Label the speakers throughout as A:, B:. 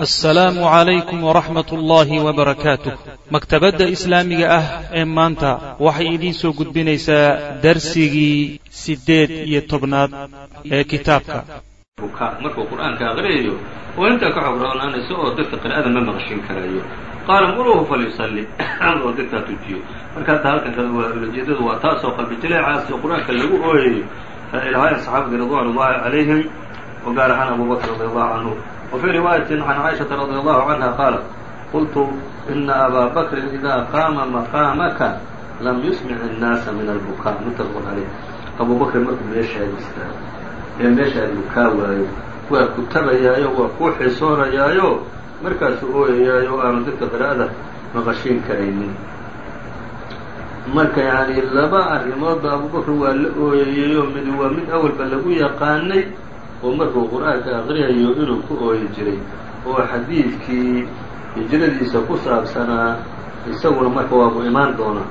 A: assalaamu calaykum waraxmat ullaahi wabarakaatuh maktabadda islaamiga ah ee maanta waxay idiin soo gudbinaysaa darsigii siddeed iyo tobnaad ee kitaabka.
B: Markuu qur'aanka aqriyayo oo intaa ka xogroolaanayso oo dadka qira'ada ma maqshin karayo qaala muruuhu falyusalli. Oo dadkaa tujiyo. Marka halkan ulajeedadu waa taasoo qalbi jileecaas oo qur'aanka lagu ooyayo. Ilaahaya saxaabadii ridwan ullahi calayhim oo gaar ahaan abu bakr radi allahu canhu وفي رواية عن عائشة رضي الله عنها قالت قلت إن أbا بكر إذا قاma مقاamka لم يسمع الناaس من البكاء متفق عليه أبو بكر markuu meeshaada istaago ee meeshaada bukaa waayo waa ku tabayaayo waa ku xisoonayaayo markaasu ooyayaayo o aanu dadka qراءada maqashiin karaynin marka yani laba arrimoodba abu bكر waa la ooyayayo mid waa mid awalba lagu yaqaanay oo markuu qur'aanka aqriyayo inuu ku ooyi jiray oo xadiidkii hijradiisa ku saabsanaa isaguna marka waabu imaan doonaa.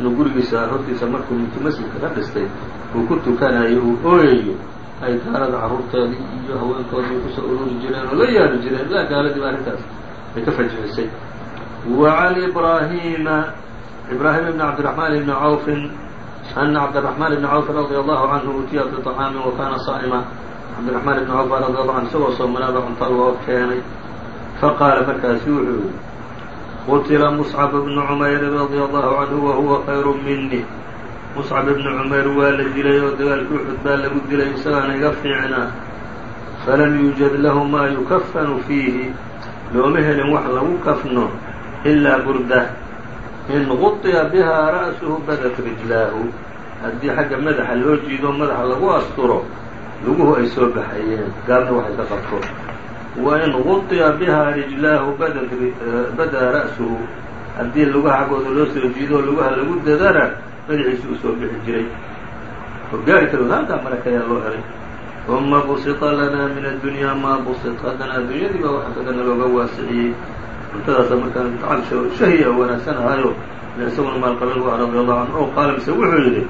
B: Inuu gurigiisa hortiisa markuu minti masjidka ka dhistay uu ku tukanayo uu ooyayo ay gaalada carruurteedii iyo haweenkoodii ku soo ururi jireen oo la yaabi jireen ilaa gaaladiiba arrintaas ay ka fajixisay. Wa can ibraahiima ibraahim ibni cabdiraxmaan ibni cawfin ana cabdiraxmaan ibni cawf radia allahu canhu utiya biطacaamin wa kana saa'ima cabdiraxmaan ibn cawf radi allahu anhu isagoo soomanaada cunto loo keenay. Faqaala markaasu wuxuu yihi qutila muscab ibnu cumayr radia allahu canhu wa huwa khayru mini muscab ibnu cumayr waa la dilay oo dagaalkii uxud baa lagu dilay isagaana iga fiicnaa falam yuujad lahu maa yukafanu fiihi. Looma helin wax lagu kafno ilaa burda. In guطiya bihaa ra'suhu badat rijlaahu. Haddii xagga madaxa loo jiido madaxa lagu asturo luguhu ay soo baxayeen gaabna waxay ka qabto. Wa in guطiya bihaa rijlaahu badaa ra'suhu. Haddii lugaha xaggooda loo soo jiido lugaha lagu dadana madaxiisi u soo bixi jiray. Oo gaari maraka ayaa loo helay? Uma busita lanaa min addunyaa maa busit haddana addunyadii baa waxa kadana looga waasiciyey. Cuntadaasa markaa mutacab shahiya wanaagsan ahaayo isaguna maalqabel waa radi allahu canhu o qaala mise wuxuu yidhi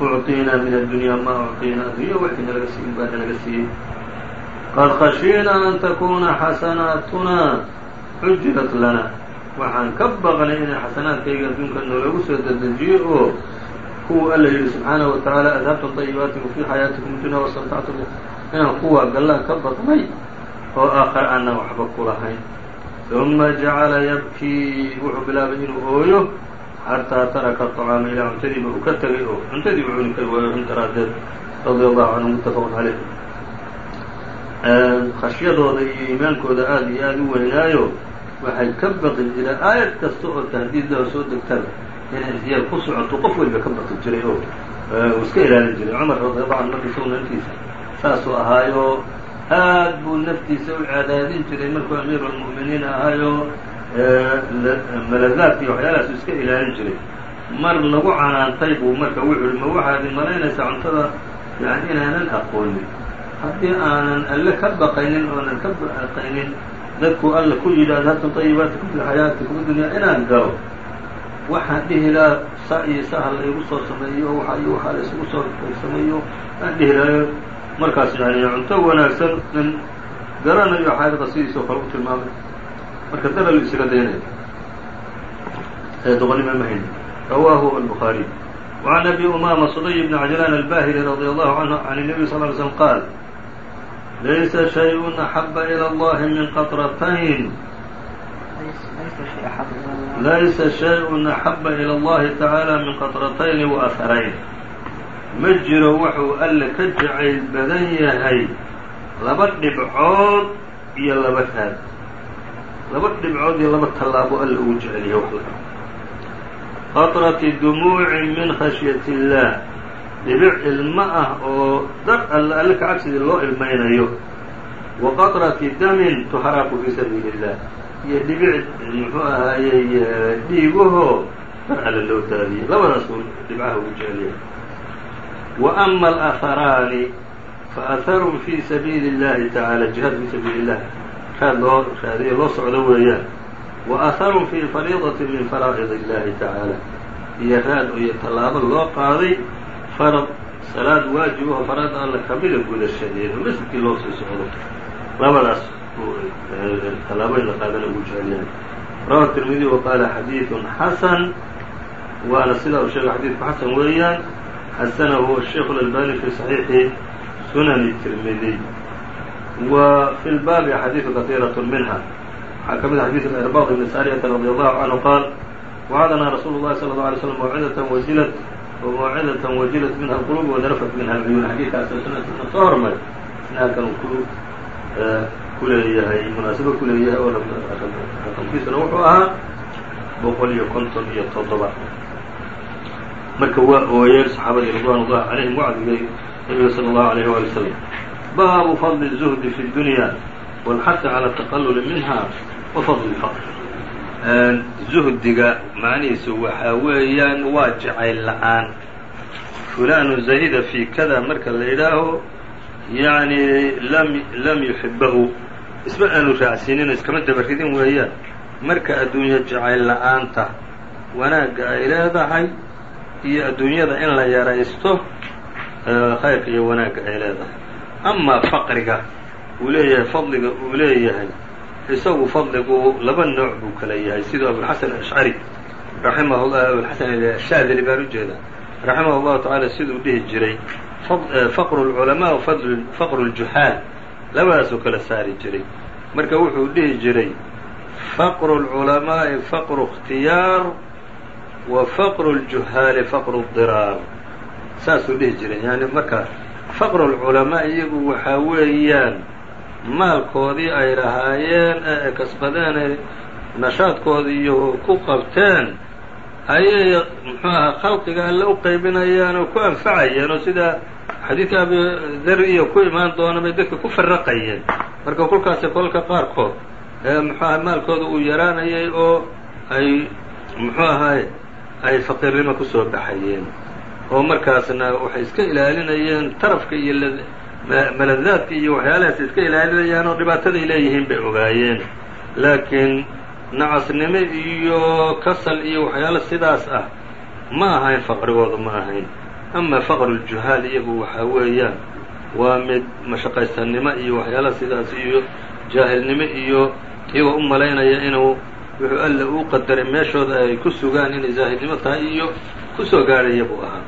B: ucطiinaa min addunyaa maa ucطiinaa addunya wixii nalaga siiyin baa nalaga siiyey qad khashiinaa an takuna xasanaatunaa xujirat lana waxaan ka baqnay inay xasanaadkayga adduunka noolagu soo dedejiyo oo kuwa alla yidhi subxaanaه wa tacaala adhabtum طayibaatikum fii xayaatikum dunya wastamtactum inaan kuwa gallaan ka baqnay oo aakhare aanan waxba ku lahayn uma jacala yabkii wuxuu bilaabay inuu ooyo xataa taraka طacaama ilaa cuntadiiba uu ka tegay oo cuntadii u cuni kari waayo in daraaddeed radia allahu canhu muttafaqun caleyh khashyadooda iyo iimaankooda aada iyo aada u weynaayo waxay ka baqi jireen aayad kasta oo tahdiidlaho soo degtaba inay ziyaad ku socoto qof weliba ka baqi jiray oo uu iska ilaalin jiray. Cumar radiallahu canhu marka isagu naftiisa saasuu ahaayo aad buu naftiisa u cadaadin jiray markuu amiiru almu'miniin ahaayo maladaadka iyo waxyaalahaasu iska ilaalin jiray mar lagu canaantay buu marka wuxuu yihi ma waxaad malaynaysaa cuntada yani inaanan aqoonin haddii aanan alle ka baqaynin oonan ka baqaynin dadku alla ku yidhi adhabtum طayibaatikum fi xayaatikum dunyaa inaan galo waxaan dhihi lahaa sa iyo saha la igu soo sameeyo waxa iyo waxaa la isugu soo sameeyo aan dhihi lahayo markaas yani cunto wanaagsan in garanayo xaadada sidiisoo kale u tilmaamay marka dalalu isaga daynaya doqonnimo ma hayn rawaahu الbخaariي وعn أbي أmاma صdy بن cجلان الbاhلي رضي الله عنه عن النبي صلى اه عليه وسلم qاaل laysa شhayء أحبa إلى الlahi min qطرتين laysa شhayء أحبa إلى الlahi taعaalى min qaطرتين وأhrayn ma jiro wuxuu alle ka jacayl badan yahay laba dhibcood iyo laba raad laba dhibcood iyo laba tallaabo alla ugu jeceliyo wala qatrati dumuucin min khashyati illaah dhibic ilmo ah oo dar alla alle ka cabsidii loo ilmaynayo. Wa qatrati damin tuharaaqu fii sabiili illah iyo dhibic muxuu ahaayey dhiigahoo dar alle loo daadiyay labadaasuu dhibcaha ugu jeceliya wa ama alaharaani fa aharun fii sabiili اllahi tacaala jihaad fii sabiili اllah arkaan loo raadiyo loo socdo weeyaan wa aharun fii fariidati min faraa'id illahi tacaala iyo raad iyo tallaabo loo qaaday farad salaad waajib oo faraada alla kamida gudashadeeda masjidkii loo sii socdo labadaas tallaabooyin la qaadana ugu jecelyahay rawa tirmidi wa qaala xadiidun xasan waana sidaa uu sheegay xadiidku xasan weeyaan xasanahu sheikh اlalbani fii saxiixi sunani tirmidi wa fi lbaabi axaadiidu kaiiraة minha waxaa ka mid a xadiid irbaq ibni sariyata radi allahu canhu qaal wacadnaa rasuulu اllahi salى اله alay slm mawcidatan wajilat wmawcidatan wajilat minha اlqulub wadarafat minha اlcuyuun xadiidkaas sunadkiisa soo hormay isnaadkan uu ku ku leeyahay munaasabo ku leeyahay oo raqamkiisuna wuxuu ahaa boqol iyo konton iyo toddoba marka waa ooyeen saxaabadii ridwan ullahi calayhim wacdigay nabiga salى اllahu alayh wali wslam baabu fadli الzuhdi fi اdunya wاlxahi calى ataqaluli minha wa fadli اlfaqr zuhdiga macnihiisu waxaa weeyaan waa jacayl la-aan fulanu zahida fi kada marka la yidhaaho yani lam lam yuxibahu isma aanu raacsiinin iskama dabaridin weeyaan marka adduunyo jacayl la-aanta wanaagga ay leedahay iyo adduunyada in la yaraysto khayrka iyo wanaagga ay leedahay amaa faqriga uu leeyahay fadliga uu leeyahay isagu fadligu laba nooc buu kala yahay. Siduu abulxasan ashcari raximah llah abulxasan shaadili baan u jeedaa raximah llahu tacaala siduu dhihi jiray faqru lculamaa faqru ljuhaal labadaasuu kala saari jiray. Marka wuxuu dhihi jiray faqru lculamaa'i faqru اkhtiyaar wa faqru ljuhaali faqru diraar. Saasuu dhihi jiray. Yani marka faqru lculamaa iyagu waxaa weeyaan maalkoodii ay lahaayeen ee ay kasbadeen ay nashaadkoodii iyo ku qabteen ayay muxuu ahaa khalqiga alle u qaybinayaan oo ku anfacayeen oo sida xadiidka abi dar iyo ku imaan doona bay dadka ku farraqayeen. Marka kolkaasi kolka qaarkood ee muxuu aha maalkooda uu yaraanayay oo ay muxuu ahaay ay faqiirnimo ku soo baxayeen oo markaasna waxay iska ilaalinayeen tarafka iyo maladaadka iyo waxyaalahaas iska ilaalinayaan oo dhibaataday leeyihiin bay ogaayeen. Laakiin nacasnimo iyo kasal iyo waxyaalo sidaas ah ma ahayn faqrigooda ma ahayn. Ama faqruljuhaal iyagu waxaa weeyaan waa mid mashaqaysannimo iyo waxyaala sidaas iyo jaahilnimo iyo iyagoo u malaynaya inuu wuxuu alla uu qadaray meeshooda ay ku sugaan inay jaahilnimo tahay iyo ku soo gaadhaya buu ahaa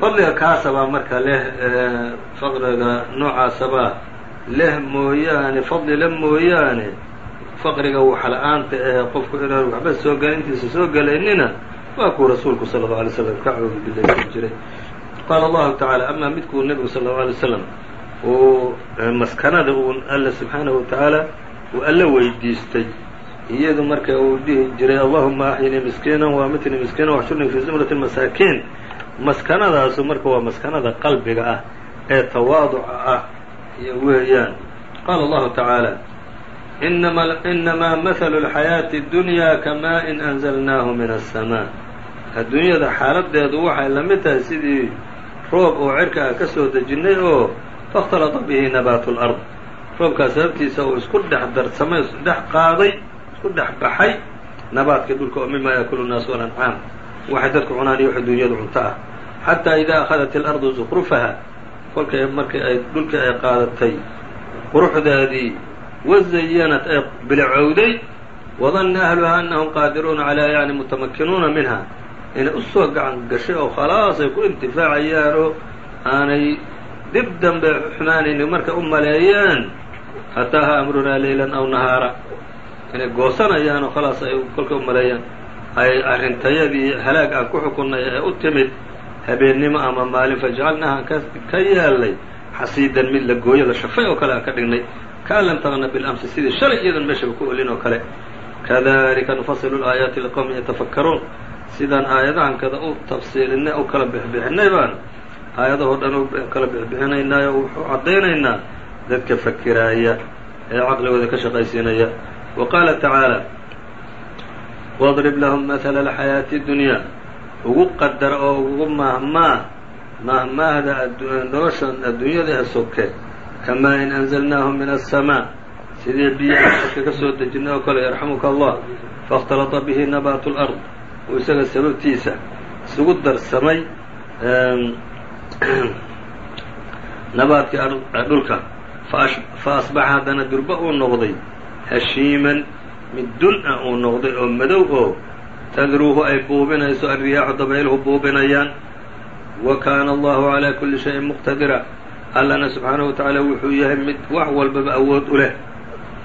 B: fadliga kaasabaa marka leh faqriga noocaasabaa leh mooyaane fadli le mooyaane faqriga waxla-aanta ee qofku inaan waxba soo galintiisa soo gelaynina waa kuu rasuulku sala allau alay slam ka coogi bilaysan jiray. Qaala allahu tacaala amaa midkuu nebigu sala allau alay slam uu maskanada uu alle subxaanahu watacaala uu alle weydiistay. Iyadu marka uu dhihi jiray allahuma axyinii miskiinan wa amitnii miskiinan waxshurnii fii zumrati masaakiin maskanadaasu marka waa maskanada qalbiga ah ee tawaaduca ah iyo weeyaan qaala allahu tacaala inamaa mahalu اlxayaaةi اdunyaa kamaa-in anzalnaahu min aلsamaa adduunyada xaaladeedu waxay la mid tahay sidii roob oo cirka ah ka soo dejinnay oo faاkhtalata bihi nabaatu اlأrض roobkaas sababtiisa uu isku dhex darsamay isdhex qaaday isku dhex baxay nabaadkii dhulka oo mima yaakulu الnaas walancaam waxay dadku cunaan iyo wax dunyadu cunto ah. Xataa idaa akhadat اlardu zukrufaha kolkay markii ay dhulkii ay qaadatay quruxdeedii wazayanat ay bilacowday wadanna ahluha anahum qaadiruuna calaa yani mutamakinuuna minha. Inay u soo gacan gashay oo khalaas ay ku intifaacayaan oo aanay dib dambe xumaanayni markay u maleeyeen ataaha amrunaa leylan aw nahaara. Inay goosanayaan oo khalaas ay kolkay u maleeyaan ay arrintayadii halaag aan ku xukunnay ee u timid habeennimo ama maalin fajcalnaaha ka yeelnay xasiidan mid la gooyo la shafay oo kale aan ka dhignay. Kaan lam taqna bilamsi sidii shalay iyadan meeshaba ku olin oo kale. Kadalika nufasilu laayaati liqowmin yatafakkaruun. Sidaan aayadahankada u tafsiilinay u kala bixbixinay baan. Aayadahoo dhan u kala bixbixinaynaayo wuxuu caddaynaynaa dadka fakiraaya ee caqligooda ka shaqaysiinaya. Wa qaala tacaala wadrib lahum mahala alxayaati dunyaa ugu qadar oo ugu mahmaa mahmaahda nolosha adduunyada ee soke kamaa in anzalnaahu min aلsamaa sidii biyaha cirka ka soo dejinay oo kale yarxamuka allah faاkhtalata bihi nabaatu اlard uu isaga sababtiisa isugu darsamay nabaadkii dhulka fa asbaxa haddana durba uu noqday hashiiman mid dun-a ah uu noqday oo madow oo tadruuhu ay buubinayso alriyaaxu dabayluhu buubinayaan. Wa kaana allahu calaa kulli shayin muqtadira. Allana subxaanahu wa tacaala wuxuu yahay mid wax walbaba awood u leh.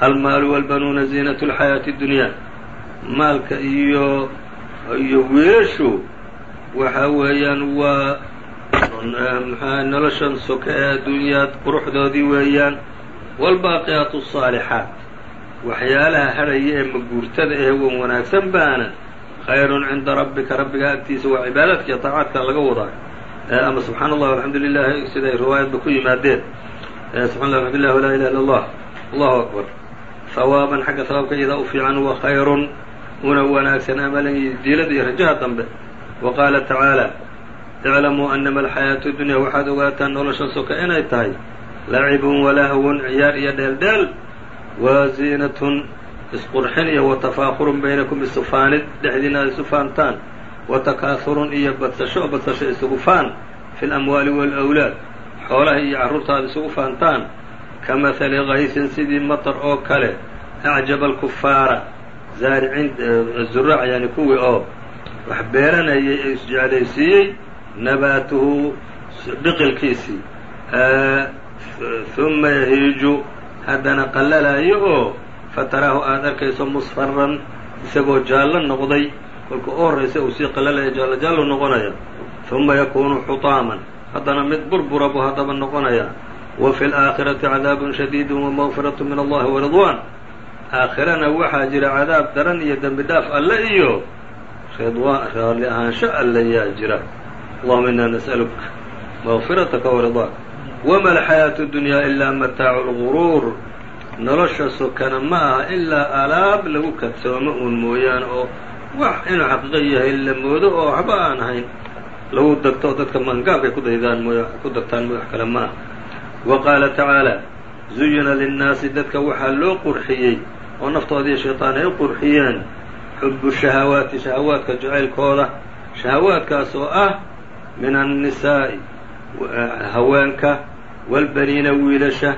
B: Almaalu walbanuuna ziinatu alxayaati dunyaa maalka iyo iyo wiilashu waxa weeyaan waa maxaa noloshan soka ee adduunyaad quruxdoodii weeyaan. Waalbaaqiyaatu asaalixaat waxyaalaha hadhaya ee maguurtada ee wan wanaagsan baana khayrun cinda rabbika rabbiga agtiisa waa cibaadaadka iyo طaacaadka laga wadaa. Ama subxaan allah alxamdu lilahi siday riwaayadba ku yimaadeen. Subxan allah alxamdu lilah walaa ilaha illa allah allahu akbar. Hawaaban xagga hawaabka iyadaa u fiican wa khayrun. Una wanaagsan amalan iyo diilada iyo rajaha dambe. Wa qaala tacaala iclamuu anama alxayaatu dunya. Waxaad ogaataan noloshan soka inay tahay. Lacibun walahwun ciyaar iyo dheeldheel wa ziinatun isqurxin iyo wa tafaakurun baynakum isufaanid dhexdiina ad isu faantaan wa takaahurun iyo badsasho badsasho isugu faan fi lamwaali waalawlaad xoolaha iyo carruurta aad isugu faantaan ka mahali kaysin sidii matar oo kale acjaba alkufaara zaariciin zuraac yani kuwii oo wax beeranayay ee isjeclaysiiyey nabaatuhu dhiqilkiisii huma yahiiju haddana qallalaayo oo fataraahu aada arkayso musfaran isagoo jaallo noqday kolka u horraysa uu sii qallalaya jaallo jaallo noqonaya huma yakuunu xutaaman. Haddana mid burbura buu haddaba noqonaya wa fi laakhirati cadaabun shadiidu wamaqfiratu min allahi waridwan aakhirana waxaa jira cadaab daran iyo dembi dhaaf alle iyo raalli ahaansho alle yaa jira. Allahuma inaa nas'aluk maqfirataka waridaak wama alxayaatu dunyaa ilaa mataacu lguruur nolosha sokana ma aha ilaa alaab lagu kadsoomo uun mooyaane oo wax inuu xaqiiqo yahay la moodo oo waxba aan ahayn lagu dagto oo dadka maangaabkay ku daydaan mooy ku dagtaan mooy wax kale ma aha wa qaala tacaala zuyina linnaasi dadka waxaa loo qurxiyey oo naftoodii shaytaan ay u qurxiyeen xubu shahawaati shahawaadka jacaylkooda shahawaadkaas oo ah min annisaa'i haweenka waalbaniina wiilasha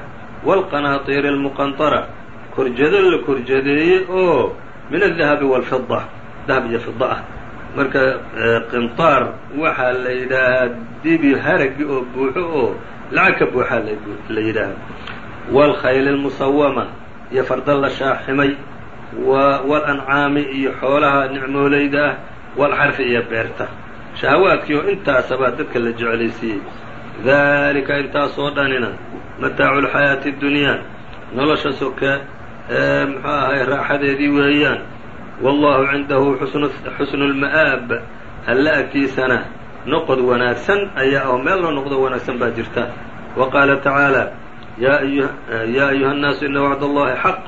B: waalqanaatiiri almuqantara korjado la korjadeeyey oo min aldahabi waalfida dahab iyo fida ah marka qintaar waxaa la yidhaahaa dibi haragi oo buuxo oo lacag ka buuxaa la yidhaahaa waalkhayli almusawama iyo farda la shaaximay walancaami iyo xoolaha nicmoolayda ah waalxarfi iyo beerta shahawaadkii oo intaasabaa dadka la jeclaysiiyey. Daalika intaasoo dhanina mataacu lxayaati اdunyaa nolosha soke ee muxuu ahay raaxadeedii weeyaan. Wallahu cindahu xusnu lma'aab alla agtiisana noqod wanaagsan ayaa oo meel loo noqdo wanaagsan baa jirta. Wa qaala tacaala yaa ayuha nnaasu ina wacd allahi xaq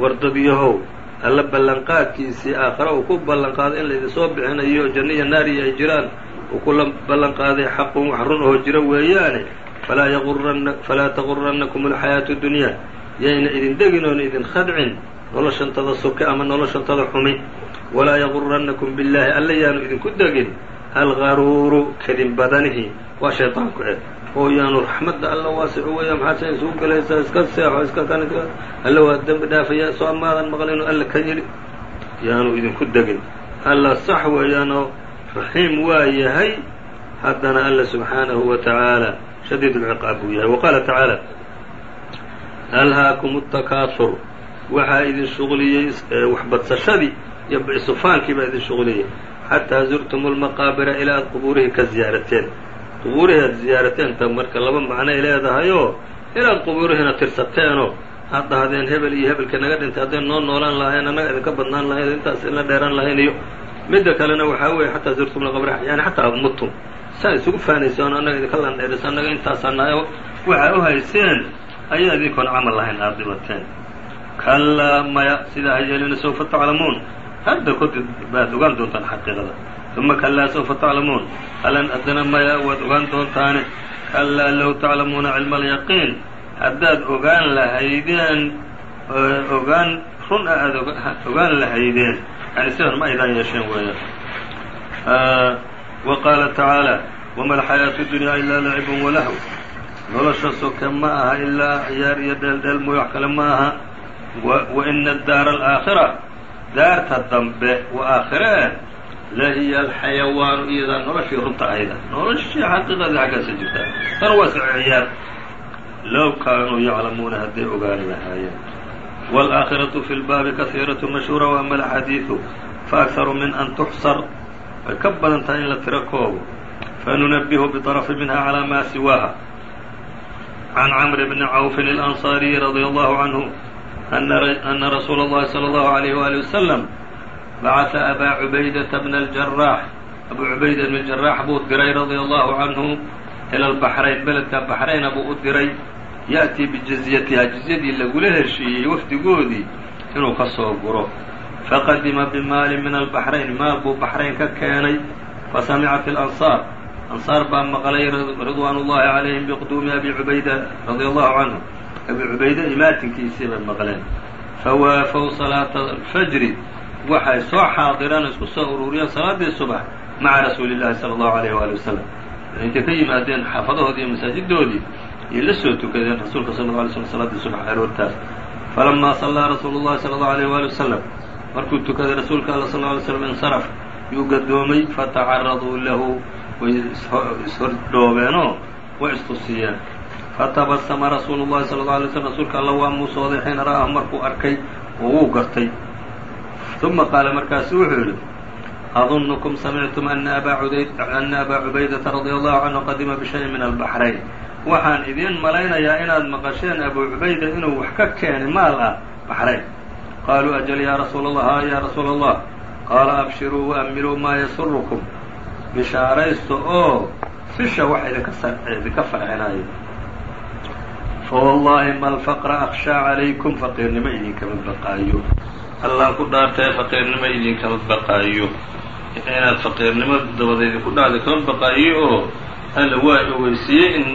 B: wardadyahow alla ballanqaadkiisii aakhare uu ku ballanqaaday in laydinsoo bixinayo janno iyo naariya ay jiraan uu ku ballanqaaday xaqun wax run oo jiro weeyaane falaa tagurannakum alxayaatu dunyaa yayna idin degin oona idin khadcin noloshantada soke ama noloshantada xumi. Walaa yagurannakum billaahi alla yaanu idinku degin. Algaruuru kadin badanihi waa shayطaanku eh oo yaanu raxmadda alla waasicu weeya maxaase isugu gelaysaa iska seexo iska kan alla waa dembi dhaafaya soo maadan maql inuu alla ka yidhi. Yaanu idinku degin. Alla sax weeyaano raxiim waa yahay haddana alla subxaanahu wa tacaala shadiid ulciqaab buu yahay. Waqaala tacaala alhaakum takaaur waxaa idin shuqliyey waxbadsashadii iyo isufaankii baa idin shuqliyey xataa zurtum lmaqaabira ilaa aad qubuurihi ka ziyaarateen qubuurihii aad ziyaarateen ta marka laba macnoay leedahayoo inaad qubuurihiina tirsateenoo aad dhahdeen hebel iyo hebelka naga dhintay hadday noo noolaan lahayn annaga idinka badnaan lahayn intaas ina dheeraan lahayn iyo midda kalena waxaa weeye xataa zurtum lqabra yani xataa mutum saa isugu faanaysoon annaga idinka landheeriso annaga intaasaa nahay waxaa u hayseen ayaa idinkoon camal lahayn aada dhibateen. Kallaa maya sidaa ha yeelina sawfa taclamuun? Hadda kodib baad ogaan doontaan xaqiiqada uma kallaa sawfa taclamuun halan haddana maya waad ogaan doontaane kallaa low taclamuuna cilma alyaqiin haddaad ogaan lahaydeen ogaan run a aada ogaan lahaydeen yani sidan ma aydaan yeesheen weeyaan wa qaala tacaala wama alxayaatu dunyaa ilaa lacibun walahw nolosha soke ma aha ilaa ciyaar iyo dheeldheel mooy wax kale ma aha wa ina daara alaakhira daarta dambe wa aakhire eh la hiya alxayawaanu iyadaa noloshii runta ahayda noloshii xaqiiqadii xaggaasa jirta tan waa iska ciyaar low kaanuu yaclamuuna hadday ogaani lahaayeen wاlآakhiraةu fi lbaabi kahiiraة mashhuura وama alxadiiثu faakharu min an tuxsar way ka badan tahay in la tiro koobo fanunabihu bطرفi minha calى ma siwaaha can cmr bni cawfin الأnصاariyi radي allahu canhu ana rasuula اllahi slى اllahu عalيh wali waslm bacata abaa cubaydata bna اljaraax abuu cubayda bn jaraax buu diray radia allahu canhu ila albaxrayn beledka baxrayna buu u diray ya'tii bijizyatiha jizyadii lagula heshiiyey wafdigoodii inuu ka soo guro faqadima bimaalin min albaxrayn maal buu baxrayn ka keenay fasamica fi lansaar ansaar baa maqlay ridwaan ullahi calayhim biquduumi abi cubayda radia allahu canhu abi cubayda imaatinkiisii bay maqleen fawaafow salaata alfajri waxay soo xaadireen isku soo ururiyeen salaaddii subax maca rasuuli llahi sala allahu alayh waali wasalam intay ka yimaadeen xaafadahoodii iyo masaajidoodii ayay la soo tukadeen rasuulka sala alla alay slm salaadii subax aroortaas falamaa sallaa rasuulu llahi sala allahu alayh waali wasalam markuu tukaday rasuulka alla sal lla alay slam insaraf yuu gadoomay fatacaraduu lahu way ishordhoobeenoo way istusiyeen fatabasama rasuulu llahi sala alla alay slm rasuulka alla waa muusooday xiina ra'ahu markuu arkay oo wuu gartay uma qaala markaasu wuxuu yidhi adunukum samictum ana abaa cubaydata radia allahu canhu qadima bishayin min albaxrayn waxaan idiin malaynayaa inaad maqasheen abu cubayda inuu wax ka keenay maal ah baxrayn qaaluu yaa rasuula allah haa yaa rasuula allah qaala abshiruu waamiluu maa yasurukum bishaaraysta oo fisha wax idinka farxinayo fawallahi ma alfaqra akhshaa calaykum faqiirnimo idinkama baqaayo allaan ku dhaartae faqiirnimo idinkama baqaayo. Inaad faqiirnimo dabada idinku dhacda kama baqaayo oo alla waa ogeysiiyey in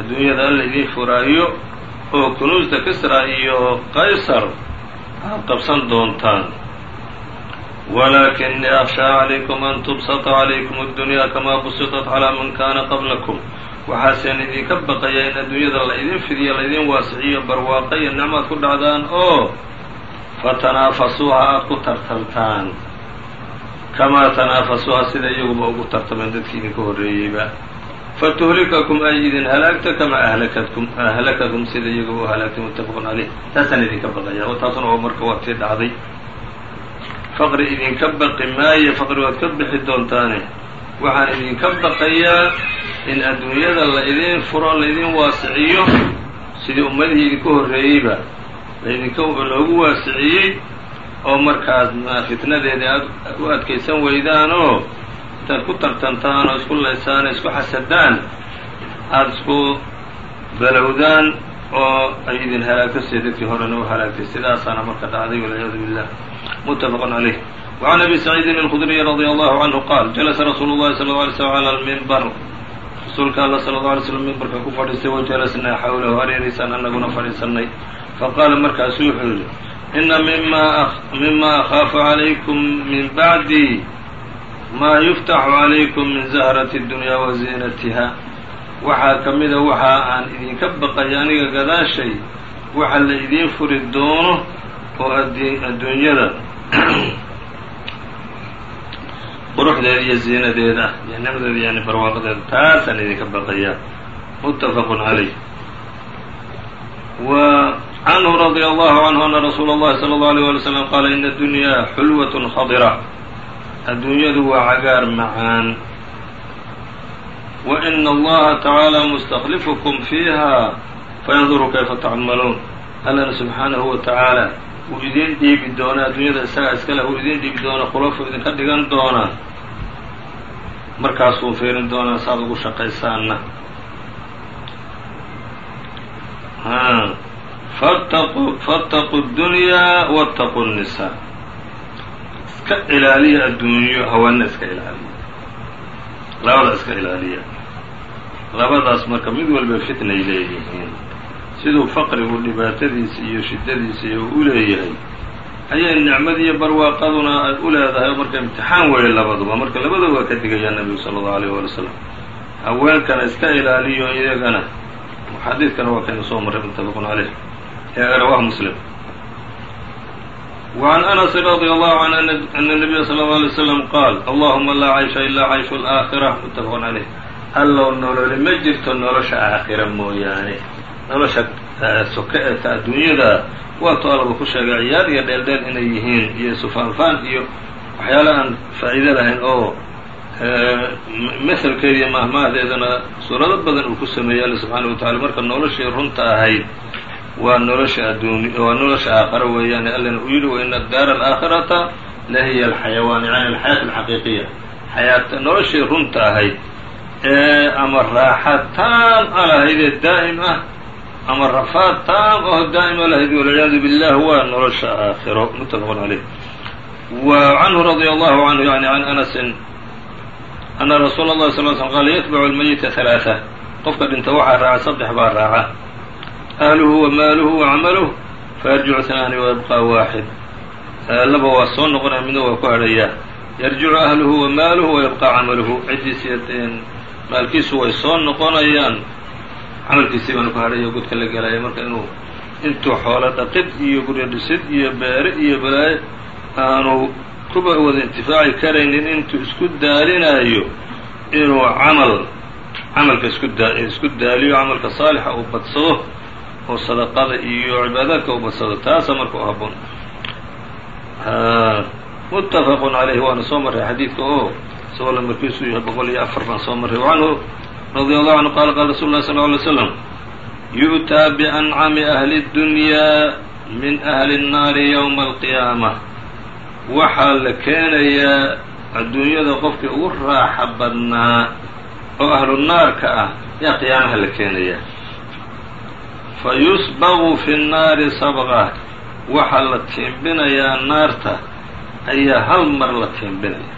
B: adduunyada alla idiin furaayo oo kunuusta kisra iyo qaysar aad qabsan doontaan. Walakinii akhshaa calaykum an tubsata calaykum addunyaa kamaa busitat calaa man kaana qablakum. Waxaaseen idinka baqaya in adduunyada la idin fidiyo laydin waasiciyo barwaaqo iyo nicmaad ku dhacdaan oo fatanaafasuuha aad ku tartantaan. Kamaa tanaafasuuha sida iyaguba ugu tartameen dadkii idinka horreeyeyba. Fatuhlikakum ay idin halaagta kamaa ahlakatkum ahlakakum sida iyaguba u halaagtay muttafaqun caleyh taasaan idinka baqaya oo taasuna oo marka waa tii dhacday. Faqri idinka baqi maayo faqri waad ka bixi doontaane. Waxaan idinka baqayaa in adduunyada la idin furo laydin waasiciyo sidii ummadihii idinka horreeyeyba laydinka loogu waasiciyey oo markaas fitnadeeda aad u adkaysan weydaan oo intaad ku tartantaan oo isku laysaan isku xasadaan aada isku balowdaan oo ay idin halaagto sida dadkii horena u halaagtay sidaasaana marka dhacday walciyaadu billah muttafaqun caleyh وعn أbي سعيidi الخdري رضي الله عnه qاal جلس رsuul الlahi صلى اه عليه وسلم عlى المنbr rasuulka alla slى الlه عليه sلم mimbarka ku fadhiistay wajalasnaa xawlahu hareeriisaan anaguna fadhiisanay faqaala markaasuu wuxuu yidhi ina mima akhaafu calaykum min bacdii maa yuftaxu calaykum min zahrati اdunyaa wa ziinatiha waxaa ka mida waxaa aan idinka baqayo aniga gadaashay waxa la idiin furi doono oo adduunyada quruxdeeda iyo ziinadeeda ah iyo nimdeeda yani barwaaqadeeda taasaan idinka baqayaa mutafaqu calayh canhu radia allahu canhu ana rasuula اllahi salى اllahu alيyه wali slam qaala ina adunyaa xulwat khadira adduunyadu waa cagaar macaan wa ina allaha tacaala mustaklifukum fiiha fayanduru kayfa tacmaluun allana subxaanahu wa tacaala wuu idiin dhiibi doonaa adduunyada isagaa iskale wuu idiin dhiibi doonaa khulafuu idinka dhigan doonaa markaasuu fiirin doonaa saaad ugu shaqaysaanna fattaqu ddunyaa wattaqu nnisaa iska ilaaliya adduunyo hawaana iska ilaaliya labada iska ilaaliya labadaas marka mid walba fitnay leeyihiin siduu faqrigu dhibaatadiisa iyo shiddadiisa iyo u leeyahay ayay nicmadiiyo barwaaqaduna ay u leedahay marka imtixaan weeye labaduba marka labadaba waa ka digayaa nebigu sala allahu alayh waali wasalam haweenkana iska ilaaliyo iyagana xadiidkana waa kaynu soo marray mutafaqun caleyh rawahu muslim وعn أنس رضي الله عنه أن النبي صلى الله عليه وسلم قال اللهma laa عayشha ilaa عayشh الآخرة متفق عalيه allow nolole ma jirto nolosha aakhira mooyaane nolosha soke ee ta adduunyada waatuu allaba ku sheegay ciyaar iyo dheeldheel inay yihiin iyo sufaanfaan iyo waxyaala aan faa'iido lahayn oo maselkeeda iyo mahmahdeedana suurado badan uu ku sameeyey alla subxaana wa tacala marka noloshii runta ahayd waa nolosha adduuni waa nolosha aakhara weeyaane allana uu yidhi waina daara alaakhirata la hiya alxayawaan yani alxayaat alxaqiiqiya. Xayaat noloshii runta ahayd ee ama raaxa taam a lahaydee daa'im ah ama rafaad taam aho daa'im a lahayd walciyaadu billah waa nolosha aakhiro. Muttafaqun caleyh wa radia allahu canhu yani can anasin ana rasuula اllahi sal l slm qaala yatbacu almayita halaaثa qofka dhinta waxaa raaca saddex baa raaca ahluhu wa maaluhu wa camaluh fayarjicu hanaani wa yabqa waaxid. Laba waa soo noqonaya midna waa ku hadhayaa. Yarjicu ahluhu wa maaluhu wa yabqa camaluhu. Ciddiisi maalkiisu way soo noqonayaan. Camalkiisii baana ku hadhaya godka la gelaya marka inuu intuu xoolo dhaqid iyo guryo dhisid iyo beere iyo balaayo aanu kuba wada intifaaci karaynin intuu isku daalinayo inuu camal camalka isku daa isku daaliyo camalka saalixa uu badsado oo sadaqada iyo cibaadaadka uu badsado taasa marka u haboon muttafaqun calayhi waana soo marray xadiidka oo isagoo lamarkiisu yahay boqol iyo afar baan soo marray wacanhu radia allahu canhu qaala qaala rasul llahi sal lla alay slam yu'taa biancami ahli اddunyaa min ahli الnaari ywma alqiyaama waxaa la keenayaa adduunyada qofkii ugu raaxa badnaa oo ahlu naarka ah yaa qiyaamaha la keenayaa fa yusbaqu fi nnaari sabqa waxaa la tiimbinayaa naarta ayaa hal mar la tiimbinaya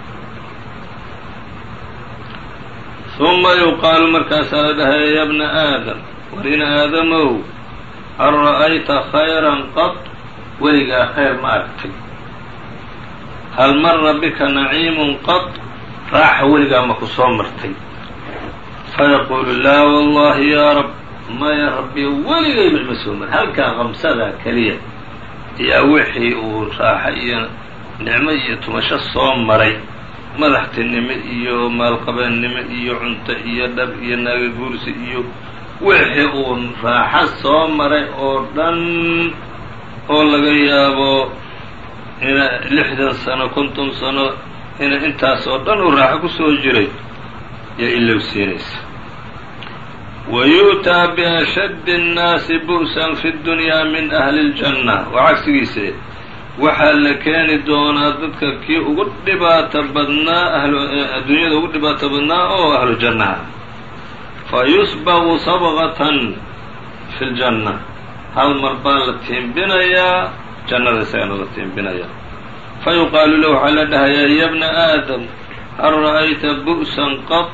B: uma yuqaalu markaasaa la dhahaya ya bna aadam warina aadamow hal ra'ayta khayran qad weligaa khayr ma aragtay. Hal mara bika naciimun qad raaxa weligaa ma ku soo martay. Fayaquulu laa wallahi yaa rab maya rabbiyo weligayba ima soo mar halkaa qamsadaa keliya ayaa wixii uu raaxa iyo nicmo iyo tumasho soo maray. Madaxtinimo iyo maalqabeennimo iyo cunto iyo dhab iyo naaga guursi iyo wixii uu raaxo soo maray oo dhan oo laga yaabo ina lixdan sano konton sano ina intaas oo dhan uu raaxo ku soo jiray yaa ilowsiinaysa wa yu'taa biashaddi الnaasi bu'san fi اddunyaa min ahli اljanna waa cagsigiise waxaa la keeni doonaa dadka kii ugu dhibaato badnaa adduunyada ugu dhibaato badnaa oo ahlu jannaha fa yusbaqu sabqatan fi ljanna hal mar baa la tiimbinayaa jannada isagana la tiimbinayaa fa yuqaalu lahu waxaa la dhahayaa ya bna aadam hal ra'ayta bu'san qad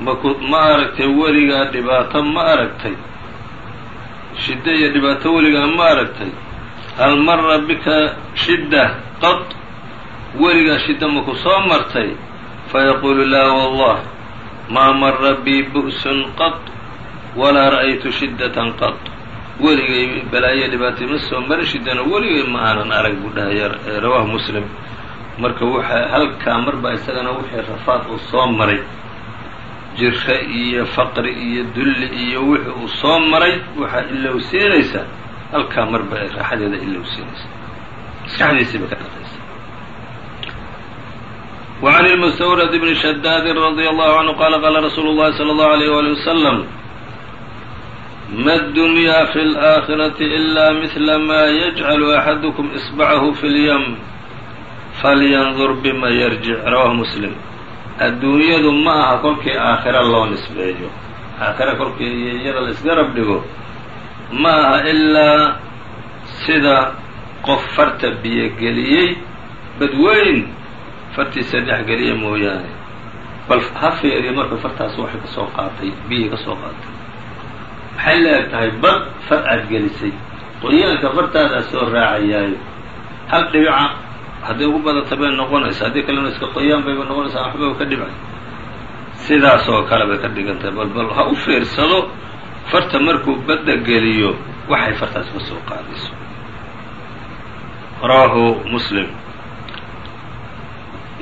B: maku ma aragtay weligaa dhibaato ma aragtay. Shiddo iyo dhibaato weligaa ma aragtay. Hal mara bika shidda qad weligaa shidda maku soo martay? Fayaquulu laa wallah maa mara bii bu'sun qad walaa ra'aytu shiddatan qad. Weligay balaayo dhibaatay ma soo marin shiddana weligay ma aanan arag buu dhahaya rawaahu muslim. Marka waxa halkaa marbaa isagana wixii rafaad uu soo maray jiro iyo faqri iyo dulli iyo wixii uu soo maray waxaa ilowsiinaysaa halkaa marba ay raaxadeeda ilowsiinaysa maskaxdiisiiba ka dhaqaysa وعn المستwرد بن شداd رضي الله عنه qال qاla رsuuل الlhi صلى الله عليه وaلي وسلم ma الدuنيا في الآخرة إلا مثل ma يجعل أحadكم إصبعه في اليم فlينظر bma يرجع رwاه مسلم adduunyadu ma aha kolkii aakhira loo nisbeeyo aakhira kolkii iyada la isgarab dhigo ma aha ilaa sida qof farta biyogeliyey badweyn fartiisa dhexgeliya mooyaane. Bal ha fiiriyo marka fartaas waxay ka soo qaatay biyihii ka soo qaatay. Maxay leeg tahay? Bad far aad gelisay. Qoyaanka fartaadaa soo raacayaayo hal dhibica hadday ugu badanta bay noqonaysa haddii kalena iska qoyaan bayba noqonaysaa waxbaba ka dhibcay sidaas oo kale bay ka dhigan tahay bal bal ha u fiirsado farta markuu badda geliyo waxay fartaas ka soo qaadayso rawaahu muslim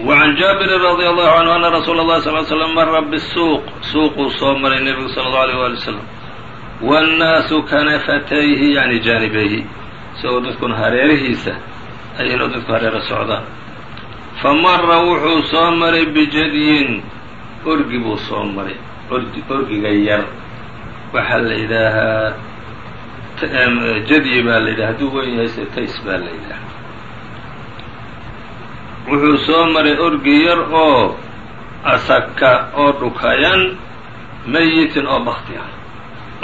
B: وعn jaaبiri رadي الله عanه أna rasuula الlahi صل ل sلم mara bالsuuq suuquu soo maray nebigu slى الlه عليه وaلي وsلم والnaasu kanafatayhi yani jaanibayhi isagoo dadkuna hareerihiisa ayaynu dadku hareero socdaan famara wuxuu soo maray bijadyin orgi buu soo maray. Orgiga yar. Waxaa la yidhaahaa jadyi baa la yidhaha hadduu wen yahay se tays baa la yidhaha wuxuu soo maray orgi yar oo asaka oo dhukayan mayitin oo bakti ah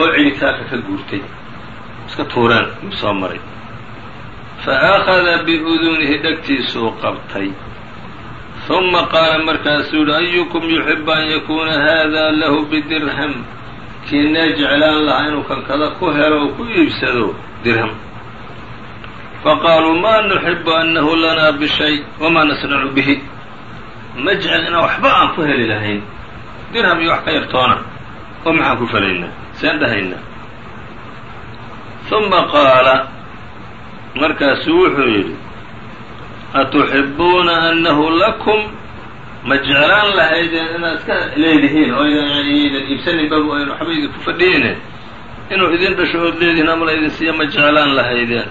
B: oo cilitaanka ka guurtay. Iska tuureen yuu soo maray fa akhada biudunihi dhegtiisuu qabtay ثuma qaala markaasuu yihi ayukum yuxibu an yakuuna hada lahu bidirham kiinee jeclaan lahaa inuu kankada ku helo oo ku iibsado dirham faqaaluu ma nuxibu anahu lanaa bishay wamaa nasnacu bihi ma jecel inaan waxba aan ku heli lahayn dirham iyo wax ka yartoona oo maxaan ku falaynaa seen dhahaynaa ثuma qaala markaasuu wuxuu yidhi atuxibuuna anahu lakum? Ma jeclaan lahaydeen inaad iska leedihiin oo ydan iibsaninba aynu waxba idinku fadhiyine inuu idin dhasho ood leedihiin ama la siiya ma jeclaan lahaydeen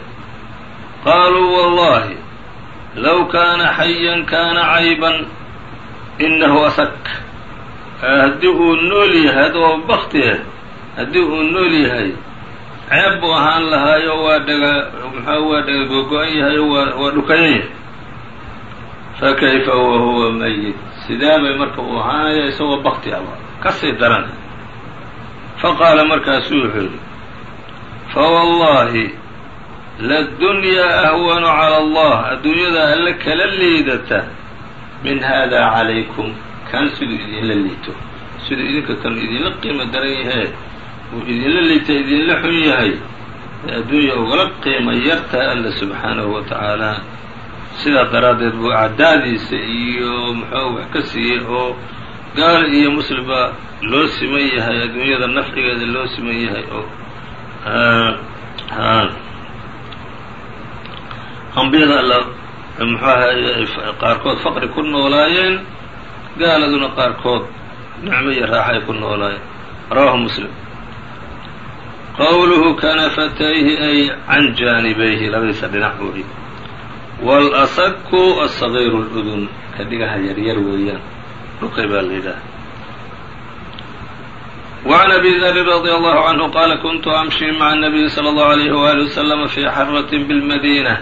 B: qaaluu wallahi low kaana xayan kaana cayban inahu asak. Haddii uu nool yahay adoo bakti ah haddii uu nool yahay ceeb buu ahaan lahaayo waa dhaga muxaa waa dhaga googo-an yahay oo waa dhukayan yahay. Fakayfa wa huwa mayit sidee bay marka uu ahaanaya isagoo bakti aba ka sii daran. Faqaala markaasuu wuxuu yidhi fawallahi ladunyaa ahwanu cala allah adduunyada alle kala liidata min hada calaykum kan siduu idinla liito. Siduu idinka kanu idinla qiimo daran yahee uu idinla liita idinla xun yahay. Ee adduunya ugala qiimo yartahay alla subxaanahu wa tacaala sidaa daraaddeed buu acdaadiisa iyo muxuu wax ka siiyey oo gaal iyo muslimba loo siman yahay adduunyada nafcigeeda loo siman yahay oo ambiyada alla muxuu ahaye qaarkood faqri ku noolaayeen gaaladuna qaarkood nicmo iyo raaxa ay ku noolaayeen. Rawahu muslim qowluhu kanafatayhi ay can jaanibayhi labadiisa dhinac buu yidhi wاlasaku aلصaغيru اlأdun ka dhigaha yaryar weeyaan dhukay baa la yidhaha وعn أbي dr رضي الله عنه qال كنت أمشي mع النبي صلى الله عليه وآله وسلم في xرة بالمdينة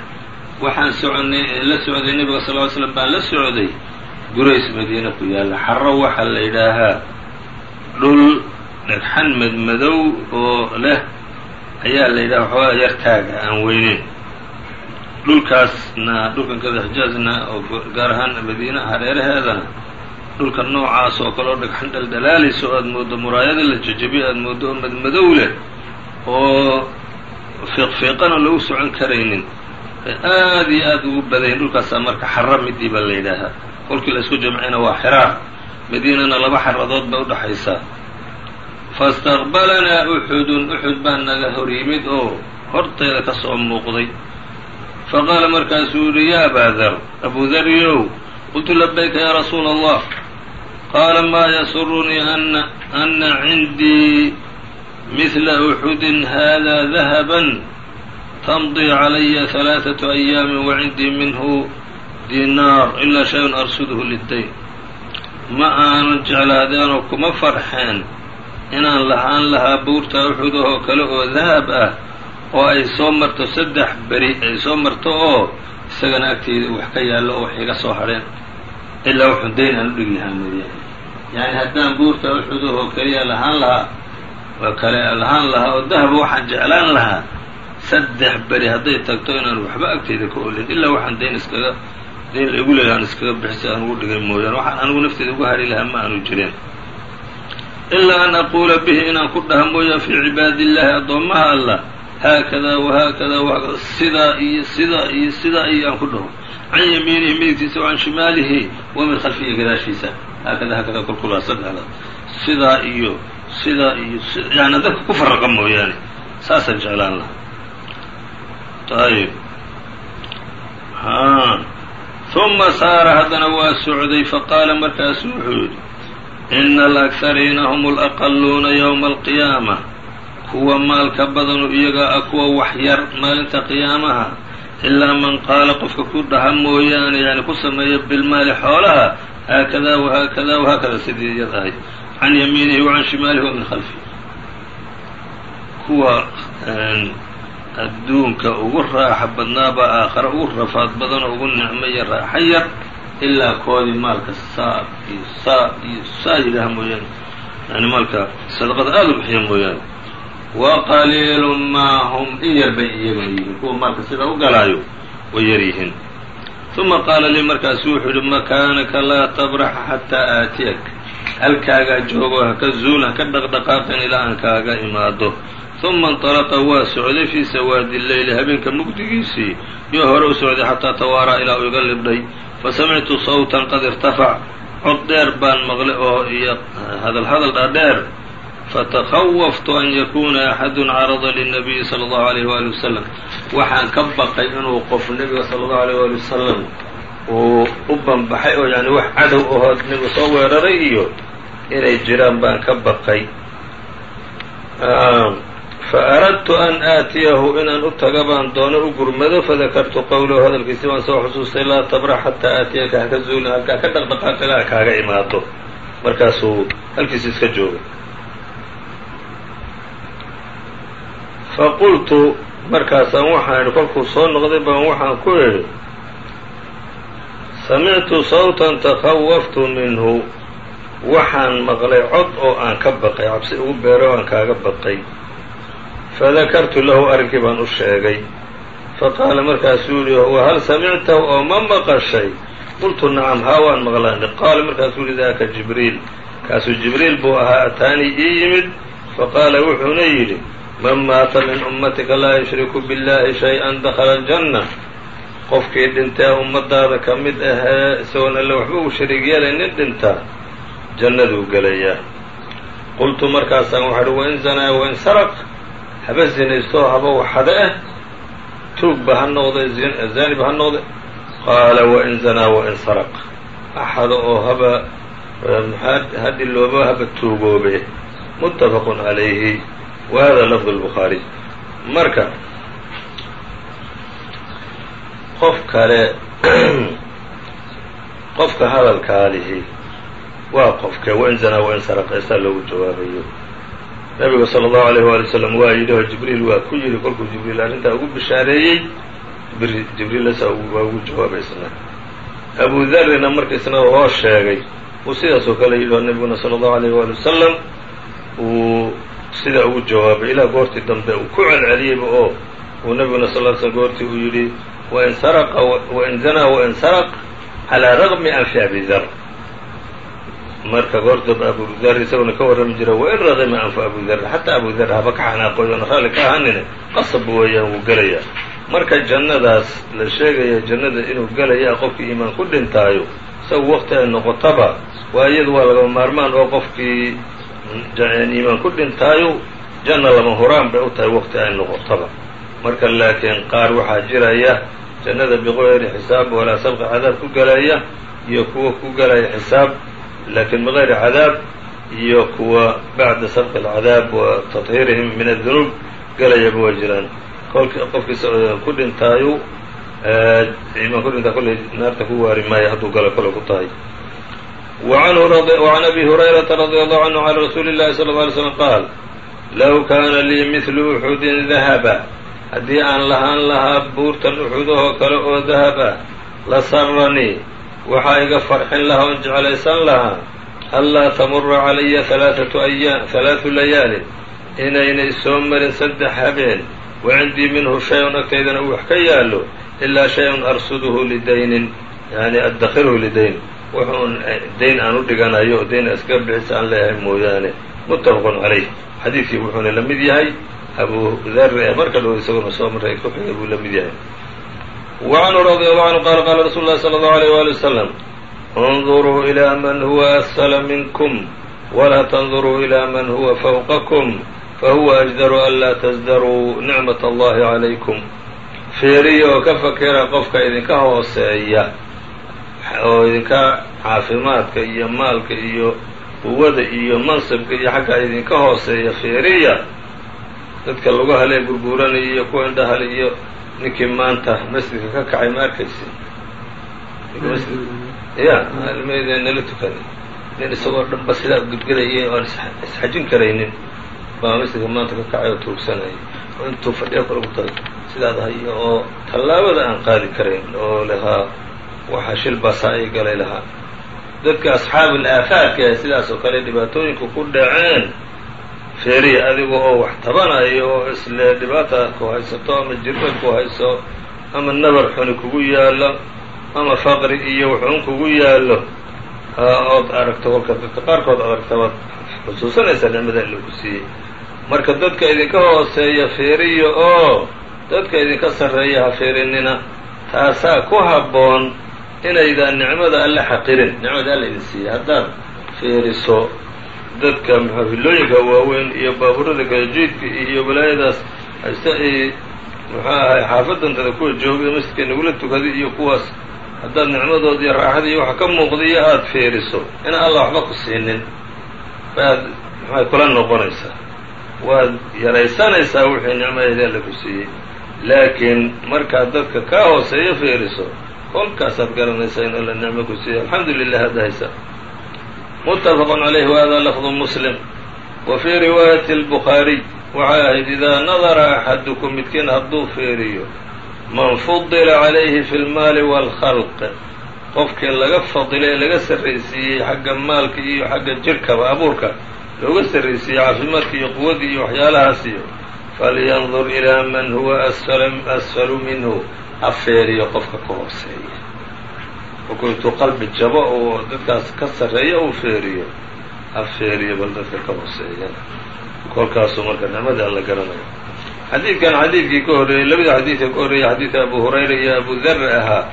B: waxaan soconay la socday nebiga sal ly slam baan la socday gurays madiina ku yaalla xaro waxaa la yidhaahaa dhul dhagxan madmadow oo leh ayaa la yidhaha waxoogaa yartaaga aan weyneyn. Dhulkaasna dhulkan kada xijaazna oo gaar ahaan madiina hareeraheedana dhulka noocaas oo kale dhagxan dhaldhalaalaysa oo aada mooddo muraayada la jejebiyo aada mooddo oo madmadow leh oo fiiqfiiqana lagu socon karaynin. Aad iyo aad ugu badayn dhulkaasaa marka xara midii baa la yidhaahaa. Kolkii la isku jamcina waa xiraar madiinana laba xaradood bay udhaxaysaa faistaqbalanaa uxudun uxud baa naga hor yimid oo horteeda ka soo muuqday fa qaala markaasuu yidhi yaa abaa dhar abuu dariow qultu labayka yaa rasuula allah qaala maa yasurunii ana ana cindii midla uxudin haadaa dahaban tamdii calaya halaaثatu ayaamin wa cindii minhu diinaar ilaa shay-un arsuduhu liddayn ma aanan jeclaadeen oo kuma farxeen inaan lahaan lahaa buurta uxudahoo kale oo dahab ah oo ay soo marto saddex beri ay soo marto oo isagana agteyda wax ka yaallo oo wax iga soo hadheen ilaa wuxuu dayn aan u dhigi lahaa mooyaane yani haddaan buurta uxudahoo keliya lahaan lahaa oo kale lahaan lahaa oo dahaba waxaan jeclaan lahaa saddex beri hadday tagto inaan waxba agteyda ka olin ilaa waxaan dayn iskaga dayn igu leeyahay iskaga bixisay aan ugu dhigay mooyaane. Waxaan anigu nafteeda uga hari lahaa ma aanu jirin ilaa an aquula bihi inaan ku dhaha mooyaa fii cibaadi illaahi addoommaha allah haakadaa wahaakadaa wahaakada sidaa iyo sidaa iyo sidaa iyo aan ku dhaho can yamiinihi midigtiisa wa can shimaalihi wa min khalfihi gadaashiisa haakada haakadaa kolkulaa saddexda sidaa iyo sidaa iyo yani dadka ku faraqa mooyaane saasaan jeclaan lahaa ayib ثuma saara haddana waa socday faqaala markaasu wuxuu yidhi ina alakariina hum alaqaluuna yowma alqiyaama kuwa maalka badanu iyaga ah kuwa waxyar maalinta qiyaamaha ilaa man qaala qofka ku dhaha mooyaane yani ku sameeya bilmaali xoolaha haakada wahaakada wahaakada sidii iyad ahay can yamiinihi wa can shimaalihi wa min khalfihi kuwa adduunka ugu raaxa badnaaba aakhare ugu rafaad badanoo ugu nicmo raaxayar ilaa koodii maalka saa iyo saa iyo saa yidhaaha mooyaane. Yani maalka sadaqada aada u bixiya mooyaane. Wa qaliilu maa hum in yar bay iyaguna yihiin kuwa maalka sidaa u galaayo way yar yihiin. Uma qaala lii markaasu wuxuu yihi makaanaka laa tabraxa xataa aatiyak halkaagaa joogo haka zuul haka dhaqdhaqaaqin ilaa aan kaaga imaado. Uma inطalaqa waa socday fii sawaadi leyli habeenka mugdigiisii iyo hore u socday xataa tawaaraa ilaa uu iga libdhay fasamictu sawtan qad irtafac cod dheer baan maqlay oo iyo hadal hadal dhaadheer fatakawaftu an yakuuna axadun carada linabiyi sala allahu alayh waali wasalam waxaan ka baqay inuu qof nebiga sala allahu alayh waali wasalam uu u banbaxay oo yani wax cadow ahoo nebiga soo weeraray iyo inay jiraan baan ka baqay faaradtu an aatiyahu inaan u taga baan doono u gurmado fadakartu qowlahu hadalkiisi baan soo xusuustay laa tabrax xataa aatiyaka haka zuuli halkaa ka dhaqdhaqaaq ilaa kaaga imaado markaasuu halkiisi iska joogay faqultu markaasaan waxaan kolkuu soo noqday baan waxaan ku idhi samictu sawtan takhawaftu minhu. Waxaan maqlay cod oo aan ka baqay cabsi ugu beero aan kaaga baqay fadakartu lahu arrinkii baan u sheegay faqaala markaasuu yihi wahal samictahu oo ma maqashay qultu nacam haa waan maqlaani qaala markaasuu yihi daaka jibriil kaasuu jibriil buu ahaa ataanii ii yimid faqaala wuxuuna yidhi man maata min ummatika laa yushriku biاllahi shay-an dakhala aljanna qofkii dhintee ummadaada ka mid ahee isagoon alle waxba uu shariig yeelaynin dhintaa jannaduu gelayaa qultu markaasaan waxaa uhi wain zanaa wain saraq haba zinaysto haba waxade ah tuugba ha noqde zaaniba ha noqde qaala wain zanaa wain saraq. Axada oo haba ha dhiloobo haba tuugoobe. Muttafaqun calayhi wa hada lafd marka qof kale qofka hadalkaalihi waa qofke wain zanaa wain saraq eesaa loogu jawaabayo nabigu salى الlahu عalيه wali wslam waa yidhi oo jibriil waa ku yidhi kolkuu jibriil arrintaa ugu bishaareeyey jibriilasa waa ugu jawaabaysna abu darrina markiisna loo sheegay uu sidaasoo kale yidhi oo nabiguna salى الlahu عalيه wali wasalam uu sidaa ugu jawaabay ilaa goortii dambe uu ku celceliyeyba oo uu nabiguna sal l slm goortii uu yidhi wain saraqa wain zanaa wain saraq calىa raqmi anfi abi dar marka goordaba abu dar isaguna ka warrami jira wain raqima anfu abu dar xataa abu dar haba ka xanaaqoy oona raalli ka ahanine. Qasab weeyaan wuu gelayaa. Marka jannadaas la sheegaya jannada inuu gelayaa qofkii iimaan ku dhintaayo isagu waqti ay noqotaba waa iyadu waa lagama maarmaan oo qofkii iimaan ku dhintaayo janna lama huraan bay u tahay waqti ay noqotaba. Marka laakiin qaar waxaa jiraya jannada biqayri xisaab walaa sabqi cadaab ku gelaya iyo kuwa ku gelaya xisaab lakin bغayri cadaab iyo kuwa bacda sabqi اlcadaab wa taطhiirihim min الdunuub galayaba waa jiraan qofkiis ku dhintaayu imaan ku dhintaa kollay naarta ku waari maayo hadduu galo kole ku tahay وعn abi هurayraةa radي الlه عanه عlى rasuuli الlahi صلى اه عlي slم qaal low kaana lii mثlu أxudin dahaba haddii aan lahaan lahaa buurtan uxudahoo kale oo dahab ah la saranii waxaa iga farxin lahaa oon jeclaysan lahaa anlaa tamura calaya halaaثatu ayaam halaatu layaalin inaynay soo marin saddex habeen wa cindii minhu shay-un agtaydana uu wax ka yaallo ilaa shay-un arsuduhu lidaynin yani addakirhu lidayn wuxuun dayn aan u dhiganayo oo dayn iska bixisa aan leeyahay mooyaane. Muttafaqun calayh. Xadiidkii wuxuuna la mid yahay abu dar ee marka dhow isaguna soo maray ku xigay buu la mid yahay وعنه رضي الله عنه قال قال رsuل الlه صلى الله عليه وaلي وسلم انظروا إلى mن هو أسفل منكم walaa tanduruu ilaa man huwa fawqakum fahuwa ajdaru an laa tasdaruu nicmat allahi calaykum fiiriya oo ka fakera qofka idinka hooseeya oo idinka caafimaadka iyo maalka iyo quwada iyo mansibka iyo xaggaa idinka hooseeya fiiriya dadka lagu halee gurguuranaya iyo kuwa indhahale iyo ninkii maanta masjidka ka kacay ma arkaysi ya ilmaheyda nala tukaday nin isagoo dhanba sidaa gudgadayay oan isxajin karaynin baa masjidka maanta ka kacay oo tuugsanaya oo intuu fadhiya kula kuta sidaad hayo oo tallaabada aan qaadi karayn oo lahaa waxaa shil baasaa ii galay lahaa. Dadka asxaabul aafaadka ee sidaas oo kale dhibaatooyinka ku dhaceen feeriya adiga oo wax tabanayo oo isle dhibaata ku haysato ama jirba ku hayso ama nabar xuni kugu yaallo ama faqri iyo wuxuun kugu yaallo ood aragto kolka dadka qaarkood ad aragtabaad xusuusanaysaa nicmada ila ku siiyey. Marka dadka idinka hooseeya feeriya oo dadka idinka sarreeya ha feerinina taasaa ku habboon inaydaan nicmada alle xaqirin nicmada alla idin siiyey. Haddaad feeriso dadka maxafilooyinka waaweyn iyo baaburada kalajiidka iyo balaayadaas haysta ay muxuu ahay xaafadantada kuwa joogay masjidka nagula tukaday iyo kuwaas haddaad nicmadooda iyo raaxada iyo waxa ka muuqdaiyo aada feeriso inaan alla waxba ku siinin baad maxay kula noqonaysaa? Waad yaraysanaysaa wixii nicmadeeda alla ku siiyey. Laakiin markaad dadka kaa hooseeyo feeriso kolkaasaad garanaysaa in alla nicmo ku siiyey. Alxamdu lilah hadda mutafaq عalayh whada lafظ muslim wa fii riwaayati اlbukhaariy waxay ahayd idaa nadara axadukum midkiin hadduu feeriyo man fudila calayhi fi اlmaali wاlkhalq qofkii laga fadilay laga sarraysiiyey xagga maalka iyo xagga jirhkaba abuurka looga sarraysiiyey caafimaadka iyo quwadii iyo waxyaalahaas iyo falyandur ilaa man huwa asfalu minhu ha feeriyo qofka ka hooseeya kolkuu intuu qalbi jabo oo dadkaas ka sarreeya uu feeriyo ha feeriyo bal dadka ka hooseeyana kolkaasuu marka nicmadii alla garanayo xadiidkan xadiidkii ka horreeyey labada xadiidka ka horreeyey xadiidka abu hurayra iyo abu dar ahaa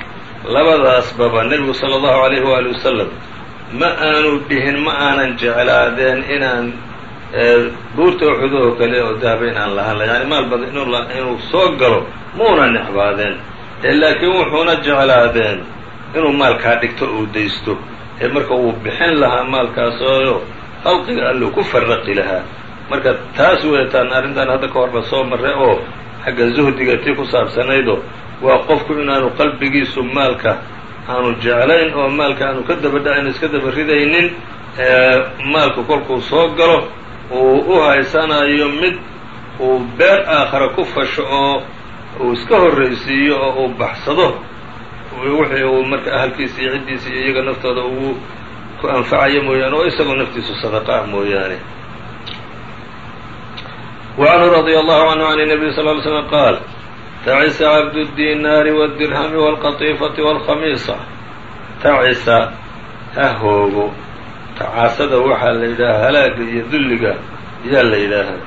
B: labadaasbaba nebigu sala allahu alayhi waali wasalam ma aanu dhihin ma aanan jeclaadeen inaan buurta uxudoo kale oo dahaba inaan lahaan yani maal badan inuu soo galo mauna necbaadeen ee laakiin wuxuuna jeclaadeen inuu maalkaa dhigto uu daysto. Ee marka uu bixin lahaa maalkaasoo khalqiga alluu ku farraqi lahaa. Marka taas weetaan arrintan hadda ka horba soo marre oo xagga zuhdiga tii ku saabsanaydo waa qofku inaanu qalbigiisu maalka aanu jeclayn oo maalka aanu ka daba dhacayn iska daba ridaynin maalku kolkuu soo galo uu u haysanayo mid uu beer aakhara ku fasho oo uu iska horraysiiyo oo uu baxsado wixii uu marka ahalkiisa iyo ciddiisa iyo iyaga naftooda ugu ku anfacayo mooyaane oo isagoo naftiisu sadaqa ah mooyaane وعنه رضي الله عنه عن النبي صلى اه عليه وسلم قال تعس عبد الديناar والدرهم والقطيفة والkhميiصة tacisa ha hoogo tacaasada waxaa la yidhaha halaaga iyo dulliga yaa la yidhaahaa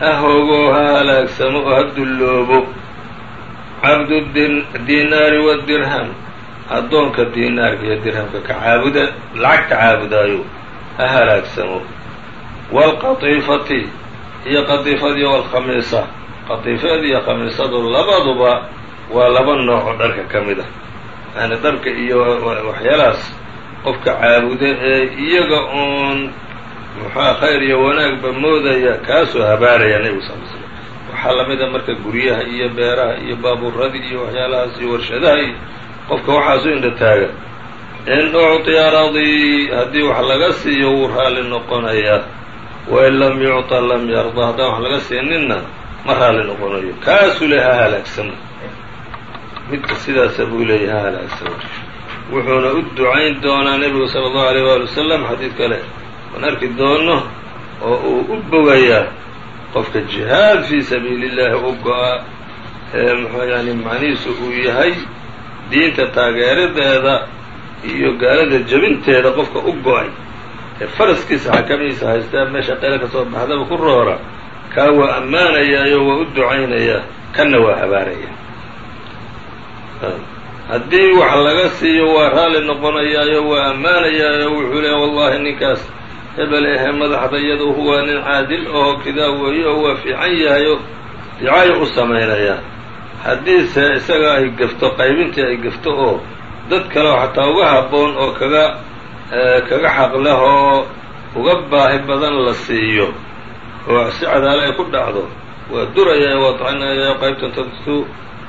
B: ha hoogo ha halaagsamo oo ha dulloobo cabduddinaari wadirham addoonka diinaarka iyo dirhamka ka caabuda lacagta caabudaayo ha halaagsamo. Waalqatiifati iyo qatiifadiiyo walkhamiisa qatiifeed iyo khamiisadu labaduba waa laba nooc dharka ka mid ah. Yani dharka iyo waxyaalahaas qofka caabuda ee iyaga oon muxua ah khayr iyo wanaagba moodaya kaasuu habaaraya nebigu sal l slam waxaa lamida marka guryaha iyo beeraha iyo baabuuradii iyo waxyaalahaas iyo warshadaha iyo qofka waxaasu indha taaga in ucطiya radii haddii wax laga siiyo wuu raalli noqonayaa. Wain lam yucطa lam yarda haddaan wax laga siininna ma raalli noqonayo. Kaasuu le ha halaagsamo midka sidaasa buu leeyahy ha halaagsamo wuxuuna u ducayn doonaa nebigu sala allahu alayh waali wasalam xadiid kale. Oon arki doono oo uu u bogayaa qofka jihaad fii sabiili llahi u go-a ee muxuu yani macnihiisu uu yahay diinta taageeradeeda iyo gaalada jebinteeda qofka u go'ay. Ee faraskiisa xakamihiisa haystaa meesha qayla ka soo baxdaba ku roora kaa waa ammaanayaayo waa u ducaynayaa kanna waa habaaraya. Haddii wax laga siiyo waa raalli noqonayaayo waa ammaanayaayo wuxuu leeya wallahi ninkaas hebel ehe madaxda iyadu huwa nin caadil oo kidaa weeye oo waa fiican yahay oo dicaayo u samaynayaa haddiise isaga ay gafto qaybintii ay gafto oo dad kale oo xataa uga habboon oo kaga kaga xaq leh oo uga baahi badan la siiyo oo si cadaalo ay ku dhacdo waa duraya waa dacinaya qaybtantatu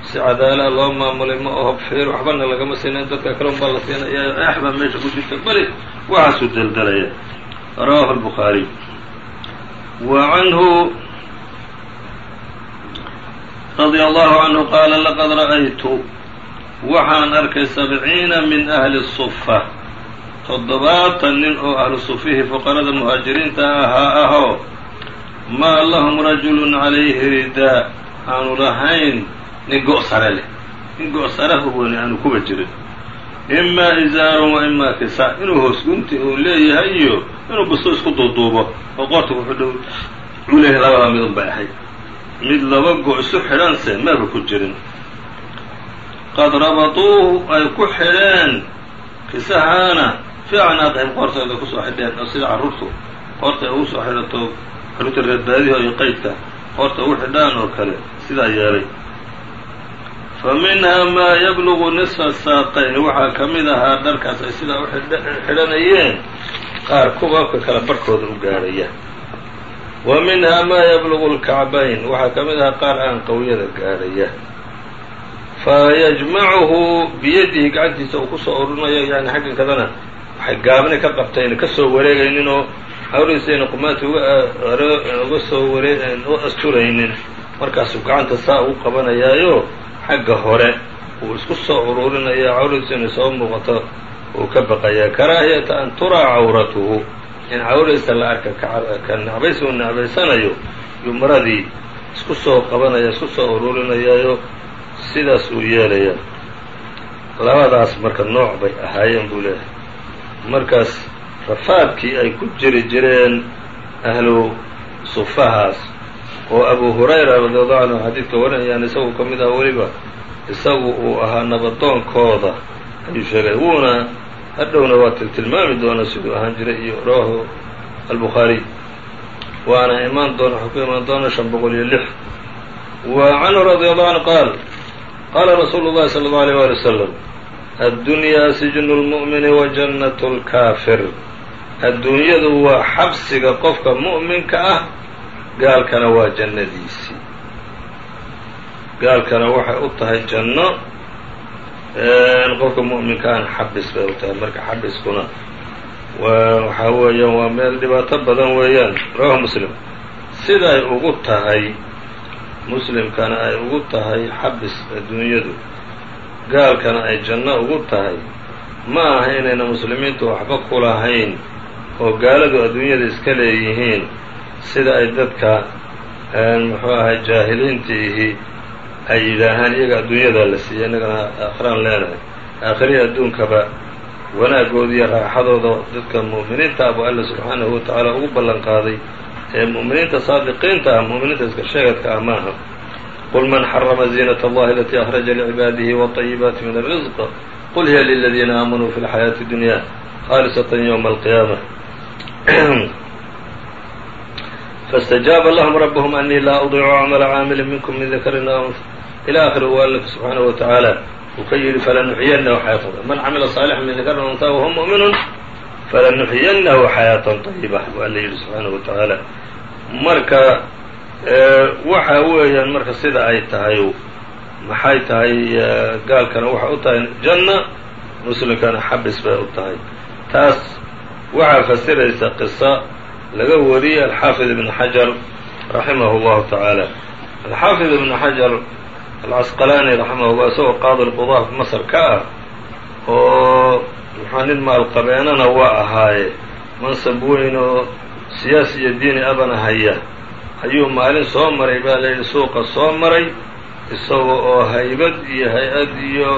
B: si cadaala loo maamulay ma oho fiir waxbana lagama siinayn dadka kale un baa la siinaya eex baa meesha ku jirta bali waxaasuu daldalaya rawahu الbukhaariي wa canhu radي allahu canhu qaala laqad ra'aytu waxaan arkay sabciina min ahli الصufa toddobaatan nin oo ahlu sufihii fuqarada muhaajiriinta ahaa ahoo maa lahum rajulu calayhi ridaa aanu lahayn nin go-sare leh nin go-sare huboni aanu kuba jirin imaa izaarun wa imaa kisa inuu hoos gunti uu leeyahay iyo inuu busto isku duuduubo oo qoorta kuxidhow uu leeyahay labada midun bay ahayd mid laba go- isu xidhanse meelka ku jirin. Qad rabatuuhu ay ku xidheen kisahaana fii acnaaqihim qoortooda ku soo xidheen oo sida carruurtu qoorta ugu soo xidhato carruurta reerbaadiho iyo qaydka qoorta ugu xidhaan oo kale sidaa yeelay fa minhaa maa yablugu nisfa saaqayn waxaa ka mid ahaa dharkaas ay sidaa u xidhanayeen qaar kubabka kale barhkooda u gaadhaya wa minhaa maa yablugu lkacbayn waxaa ka mid ahaa qaar aan qawyada gaadhaya fa yajmacuhu biyadihi gacantiisa uu ku soo ururinayo yani xaggan kadana waxay gaabni ka qabtayna ka soo wareegaynin oo hawriisayna qumaati uga soo waree u asturaynin markaasuu gacanta saa ugu qabanayaayo xagga hore uu isku soo ururinaya cawradiisana soo muuqato uu ka baqayaa karaahiyata an turaa cawratuhu. In cawradiisa la arka ka nacbaysi uu nacbaysanayo yuu maradii isku soo qabanaya isku soo ururinayaayo sidaas uu yeelaya. Labadaas marka nooc bay ahaayeen buu leeyahay. Markaas rafaadkii ay ku jiri jireen ahlu sufahaas oo abu hurayra radiallahu canhu xadiidka warinayaan isagu ka mid aha weliba isagu uu ahaa nabadoonkooda ayuu sheegay. Wuuna hadhowna waa tiltilmaami doona siduu ahaan jiray iyo rawahu albukhaariy waana imaan doona waxuu ku imaan doona shan boqol iyo lix. Wa canhu radi allahu canhu qaal qaala rasuulu llahi sala allau alيyh wali wasalam addunyaa sijnu lmu'mini wa jannat lkaafir adduunyadu waa xabsiga qofka mu'minka ah gaalkana waa jannadiisii gaalkana waxay u tahay janno qofka mu'minka ahna xabis bay u tahay. Marka xabiskuna waxaa weeyaan waa meel dhibaato badan weeyaan. Rawahu muslim. Siday ugu tahay muslimkana ay ugu tahay xabis adduunyadu. Gaalkana ay janno ugu tahay. Ma aha inayna muslimiintu waxba ku lahayn oo gaaladu adduunyada iska leeyihiin sida ay dadka muxuu ahay jaahiliintiihi ay yidhaahaan iyaga adduunyadaa la siiya inagana aakhraan leenahay. Aakhirihii adduunkaba wanaagooda iyo raaxadooda dadka mu'miniinta abuu alla subxaanahu watacaala ugu ballan qaaday ee mu'miniinta saadiqiinta ah mu'miniinta iska sheegadka ah maaha. Qul man xarama ziinat allahi alatii akhraja licibaadihi wطayibaati min alrisq qul hiya liladiina aamanuu fi lxayaati dunya khalisatan ywma alqiyaama faاstajaaba lahm rabhm anii laa udiicu cmla caamili minkum min dakarin aw ilى akhiri u alla subxaanahu wa tacaala uu ka yidhi falanuxyinahu xayaatan man camila صaalixan min dakarin untaa wahuwa mu'minu falanuxyinahu xayaatan طayiba u alla yidhi subxaanahu wa tacaala marka waxa weeyaan marka sida ay tahay maxay tahay gaalkana waxay u tahay janna muslimkana xabis bay u tahay taas waxaa fasiraysa qisa laga wariyey alxaafid ibn xajar raximah اllahu tacaala alxaafid ibn xajar alcasqalaani raximah llah isagoo qaadi lqudaaf masr ka ah oo muxua nin maalqabeenana waa ahaaye mansab weyn oo siyaasi iyo diini abana haya ayuu maalin soo maray baa la yidhi suuqa soo maray isaga oo haybad iyo hay'ad iyo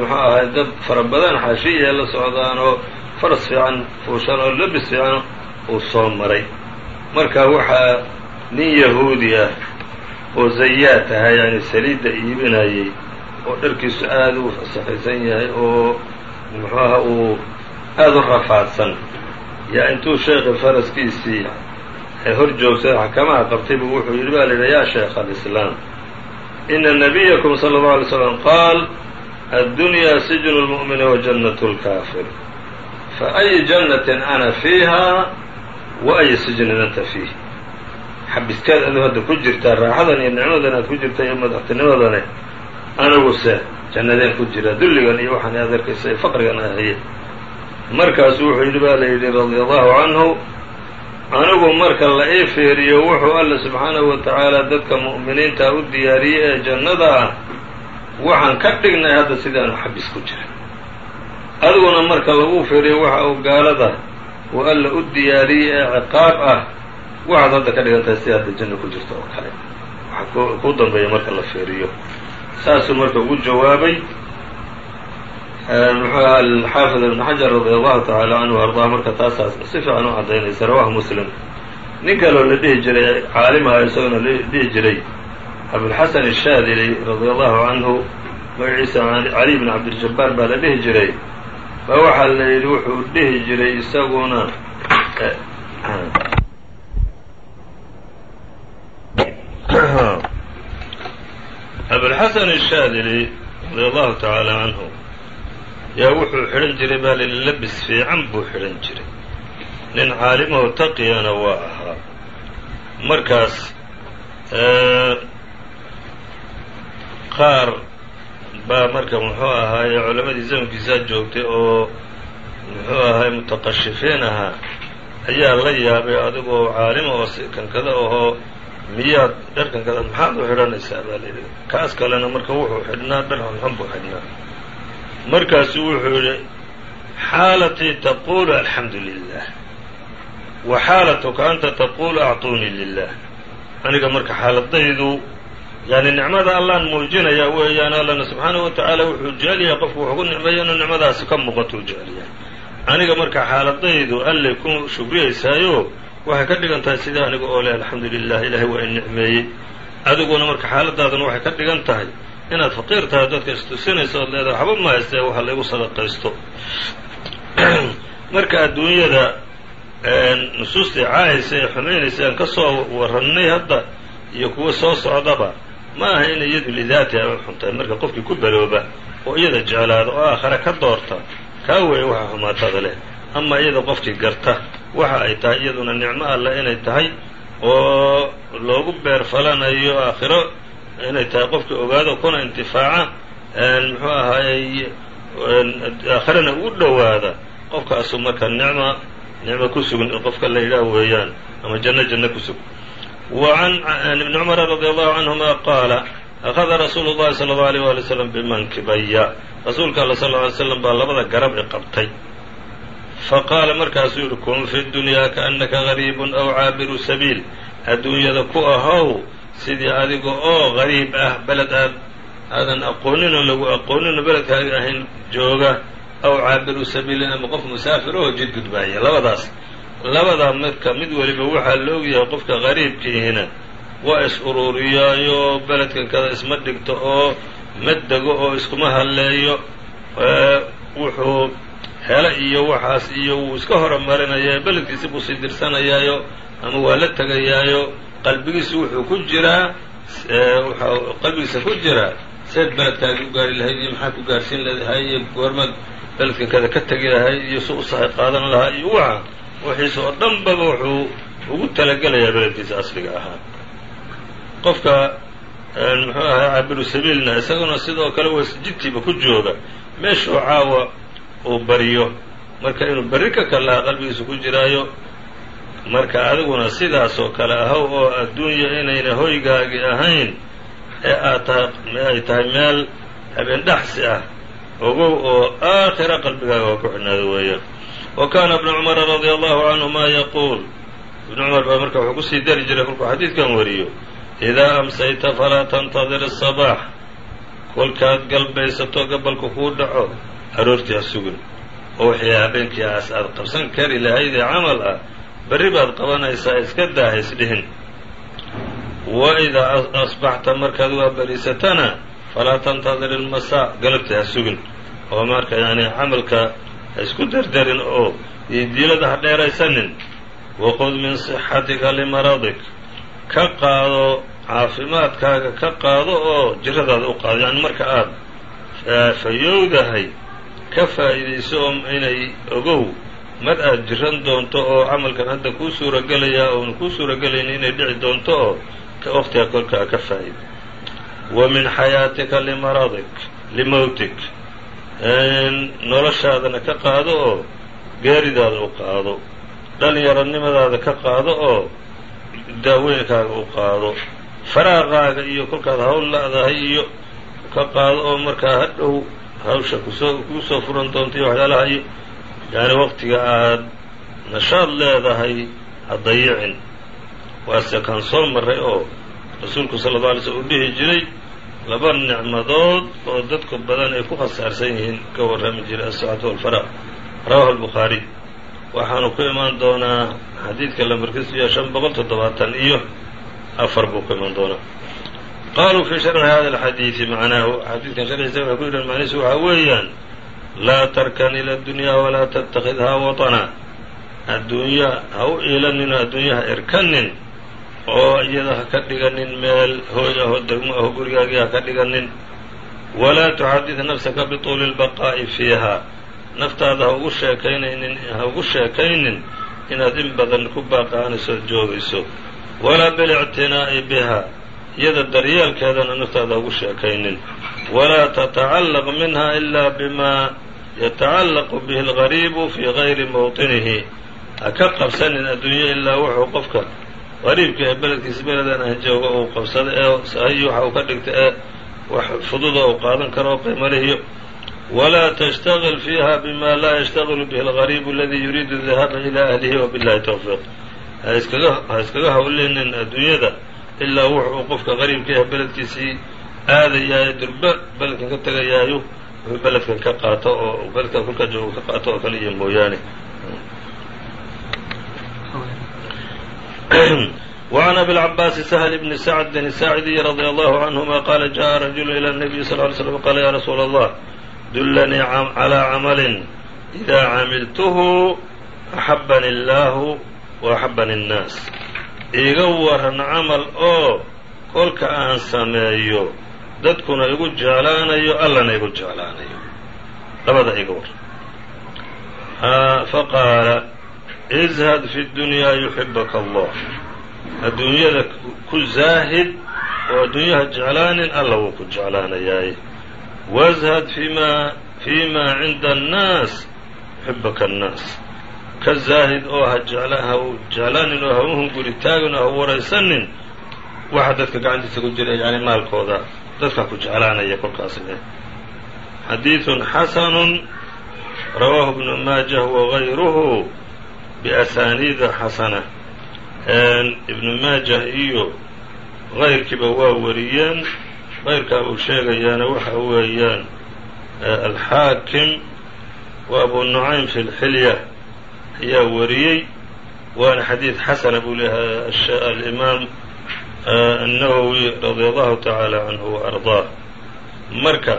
B: muxuu ahay dad fara badan xaashiya la socdaan oo faras fiican fuushan oo labis fiican uu soo maray. Marka waxaa nin yahuudi ah oo zayaad ahaa yani saliidda iibinayay oo dharkiisu aada u saxaysan yahay oo muxuu aha uu aada u rafaadsan. Yaa intuu sheekhi faraskiisii hor joogsaday xakamaha qabtay buu wuxuu yidhi baa la yidhi yaa sheekh alislaam ina nabiyakum sala allahu alay slam qaal addunyaa sijnu lmu'mini wa jannatu lkaafir fa ayi jannatin ana fiiha wa ayi sijnin anta fiih. Xabiskeed adu hadda ku jirtaa raaxadan iyo nicmadan aad ku jirta iyo madaxtinimadane aniguse jannadeen ku jira dulligan iyo waxaan aad arkaysa ee faqrigan ahaye markaasuu wuxuu yidhi baa la yidhi radia allahu canhu anigu marka la ii fiiriyo wuxuu alla subxaanahu wa tacaala dadka mu'miniinta u diyaariyey ee jannada ah waxaan ka dhignay hadda sidaanu xabis ku jira adiguna marka lagu fiiriyo waxa uu gaalada uu alla u diyaariyey ee ciqaab ah. Waxaad hadda ka dhigan tahay sida hadda janno ku jirta oo kale. Waxa ku dambeeya marka la fiiriyo. Saasuu marka ugu jawaabay muxuu aha alxaafid ibn xajar radia allahu tacaala canhu ardaa marka taasaas si fiican u caddaynaysa rawahu muslim. Nin kaloo la dhihi jiray caalimaha isagona la dhihi jiray abulxasan ashaadili radia allahu canhu magaciisa cali bn cabdiljabaar baa la dhihi jiray ba waxaa la yidhi wuxuu dhihi jiray isaguna abulxasan ashaadili radia allahu tacaala canhu yaa wuxuu xidhan jiray baa lili labis fiican buu xidhan jiray. Nin caalimaho taqiyana waa ahaa. Markaas qaar baa marka muxuu ahaaye culammadii zamankiisaa joogtay oo muxuu ahaay mutaqashifiin ahaa ayaa la yaabay adigoo caalima oo kankada ahoo miyaad dhar kankada maxaad u xidhanaysaa baa layidhi kaas kalena marka wuxuu xidhnaa dhar xunxun buu xidhnaa. Markaasuu wuxuu yidhi xaalatii taqulu alxamdu lilah wa xaalatuka anta taqulu actuunii lilah aniga marka xaaladaydu yani nicmada allaan muujinaya weeyaan allana subxaanahu wa tacaala wuxuu jecel yahay qofku wuxuu ku nicmeeya inuu nicmadaasi ka muuqatuu jecel yahay aniga marka xaaladaydu allay ku shugriyaysaayo waxay ka dhigan tahay sidai aniga oo leh alxamdu lilah ilahay waa in nicmeeyey. Adiguna marka xaaladaaduna waxay ka dhigan tahay inaad faqiir tahay dadka istusinaysa ood leedahay waxba ma haystee waxa laygu sadaqaysto. Marka adduunyada nusuustai caayaysa ee xumaynaysa aan ka soo warannay hadda iyo kuwa soo socdaba ma aha inay iyadu lidaati ay u xuntahay marka qofkii ku balooba oo iyada jeclaada oo aakhare ka doorta kaa weeye waxa xumaatada leh. Ama iyada qofkii garta waxa ay tahay iyaduna nicmo alleh inay tahay oo loogu beer falanayo aakhiro inay tahay qofkii ogaado kuna intifaaca muxuu ahaayey aakhirana ugu dhowaada qofkaasu marka nicma nicmo ku sugan qofka la yidhaah weeyaan ama janno janno ku sug can ibni cumara radi allahu canhuma qaala akhada rasuulu llahi sala allau alيyh wali wslam bimankibaya rasuulka alla sal ly slam baa labada garab i qabtay faqaala markaasuu yihi kun fi dunyaa kaannaka gariibun aw caabiru sabiil adduunyada ku ahow sidii adiga oo gariib ah beled aad aadan aqooninoo lagu aqooninoo beledkaaga ahayn jooga aw caabiru sabiilin ama qof musaafir oo jid gudbaaya labadaas labadaa marka mid weliba waxaa la ogyahay qofka qariibkiihina waa is ururiyaayo beledkan kada isma dhigto oo ma dego oo iskuma halleeyo. Wuxuu helo iyo waxaas iyo wuu iska horumarinaya beledkiisi buu sii dirsanayaayo ama waa la tegayaayo qalbigiisu wuxuu ku jiraa waxaa qalbigiisa ku jiraa. Seed beledkaagi u gaari lahayd iyo maxaad ku gaarsiin lahay iyo goormaad beledkan kada ka tegi lahay iyo su u sahay qaadan lahaa iyo waxa wixiisa oo dhanbaba wuxuu ugu talagelayaa beledkiisa asliga ahaa qofka muxuu ahaa caabiru sabiilna isaguna sidoo kale was jidkiiba ku jooga. Meeshuu caawa uu bariyo marka inuu berri ka kalaha qalbigiisa ku jiraayo marka adiguna sidaasoo kale ahow oo adduunya inayna hoygaagi ahayn ee aad tahay ay tahay meel habeen dhaxsi ah. Ogow oo aakhira qalbigaaga waa ku xidhnaada weeyaan wa kana ibnu cumara radia allahu canhuma yaquul ibnu cumar baa marka wuxuu ku sii dari jiray kolkuu xadiidkan wariyo idaa amsayta falaa tantadir asabax kolkaad galbaysato gabalku kuu dhaco aroortii ha sugin oo wixii habeenkii aas aad qabsan kari lahaydee camal ah berri baad qabanaysaa iska daa ha isdhihin wa idaa asbaxta markaad waa beriisatana falaa tantadir ilmasaa galabtii ha sugin oo marka yani camalka ha isku derderin oo diilada ha dheeraysanin. Waqud min sixatika limaradik ka qaado caafimaadkaaga ka qaado oo jiradaada u qaado. Yani marka aad fayowdahay ka faa'iidayso oo inay ogow mar aad jiran doonto oo camalkan hadda kuu suuragelayaa oona kuu suuragelaynin inay dhici doonto oo waqtiga kolkaa ka faa'iida wa min xayaatika limaradik limowtik noloshaadana ka qaado oo geeridaada u qaado. Dhallinyaronimadaada ka qaado oo daaweynkaaga u qaado. Faraaqaaga iyo kolkaad hawl la'dahay iyo ka qaado oo markaa hadhow hawsha ku soo kuu soo furan doonta iyo waxyaalaha iyo yacni waqtiga aad nashaad leedahay ha dayicin. Waase kan soo marray oo rasuulku sala alla alay slm uu dhihi jiray laba nicmadood oo dadku badan ay ku khasaarsan yihiin ka warrami jiray asixatu walfaraaq. Rawahu albukhaariy waxaanu ku imaan doonaa xadiidka lambarkiisu iyo shan boqol toddobaatan iyo afar buu ku imaan doonaa. Qaluu fii sharxi hada alxadiidi macnaahu xadiidkan sharxiisa waxay ku yidhahan macnihiisu waxaa weeyaan laa tarkan ila adunyaa walaa tattakhidhaa watana. Adduunya ha u iilaninoo adduunyaha erkanin oo iyada ha ka dhiganin meel hooy aho degmo aho gurigaagii ha ka dhiganin. Walaa tuxadid nafsaka bituuli lbaqaa'i fiiha. Naftaada ha ugu sheekaynaynin ha ugu sheekaynin inaad in badan ku baaqaanayso joogayso. Walaa bilictinaa'i biha. Iyada daryeelkeedana naftaada ha ugu sheekaynin. Walaa tatacallaq minha ilaa bimaa yatacallaqu bihi algariibu fii gayri mowطinihi ha ka qabsanin adduunyo ilaa wuxuu qofka qariibka ee beledkiisa beledan aan joogo uu qabsada ee sahiyi waxa uu ka dhigta ee wax fududa uu qaadan karo oo qiimalihiyo walaa tashtagil fiiha bima laa yashtagilu bihi algariibu aladii yuriidu dahaba ilaa ahlihi wabillahi towfiiq ha iskaga ha iskaga hawlinin adduunyada ilaa wuxuu qofka qariibka ee beledkiisii aadayaayo durbe beledkan ka tegayaayo wuxuu beledkan ka qaato oo beledkan kolka joogo ka qaato oo kale iyo mooyaane وعn أbي العباس سهل بن سعد الساعدي رضي الله عنهma qال جاء رجل إلى النبي صلى اه عليه وسلم qال yا رsuuل الله دلنيi عlى cمل إذا عملته أحبني الله وأحبني الناس iiga waran camal oo kolka aan sameeyo dadkuna igu jeclaanayo allana igu jeclaanayo labada iga waran faqاala izhad fi اdunyaa yuxibaka allah adduunyada ku zaahid oo adduunyaha jeclaanin alla wuu ku jeclaanayaay wazhad fima fimaa cinda annaas yuxibaka annaas ka zaahid oo ha jeclaanin oo ha u hunguri taagin oo ha waraysanin waxa dadka gacantiisa ku jira yani maalkooda dadka ku jeclaanaya kolkaas xadiiثun xasanu rawaahu ibnu maajah wagayruhu biasaaniida xasana ibnu maajah iyo qayrkiiba waa wariyeen qayrkaa uu sheegayaana waxa weeyaan alxaakim wa abu nucaym fi lxilya ayaa wariyey waana xadiid xasana buu leeyahay alimaam annawowi radia allahu tacaala canhu wa ardaah marka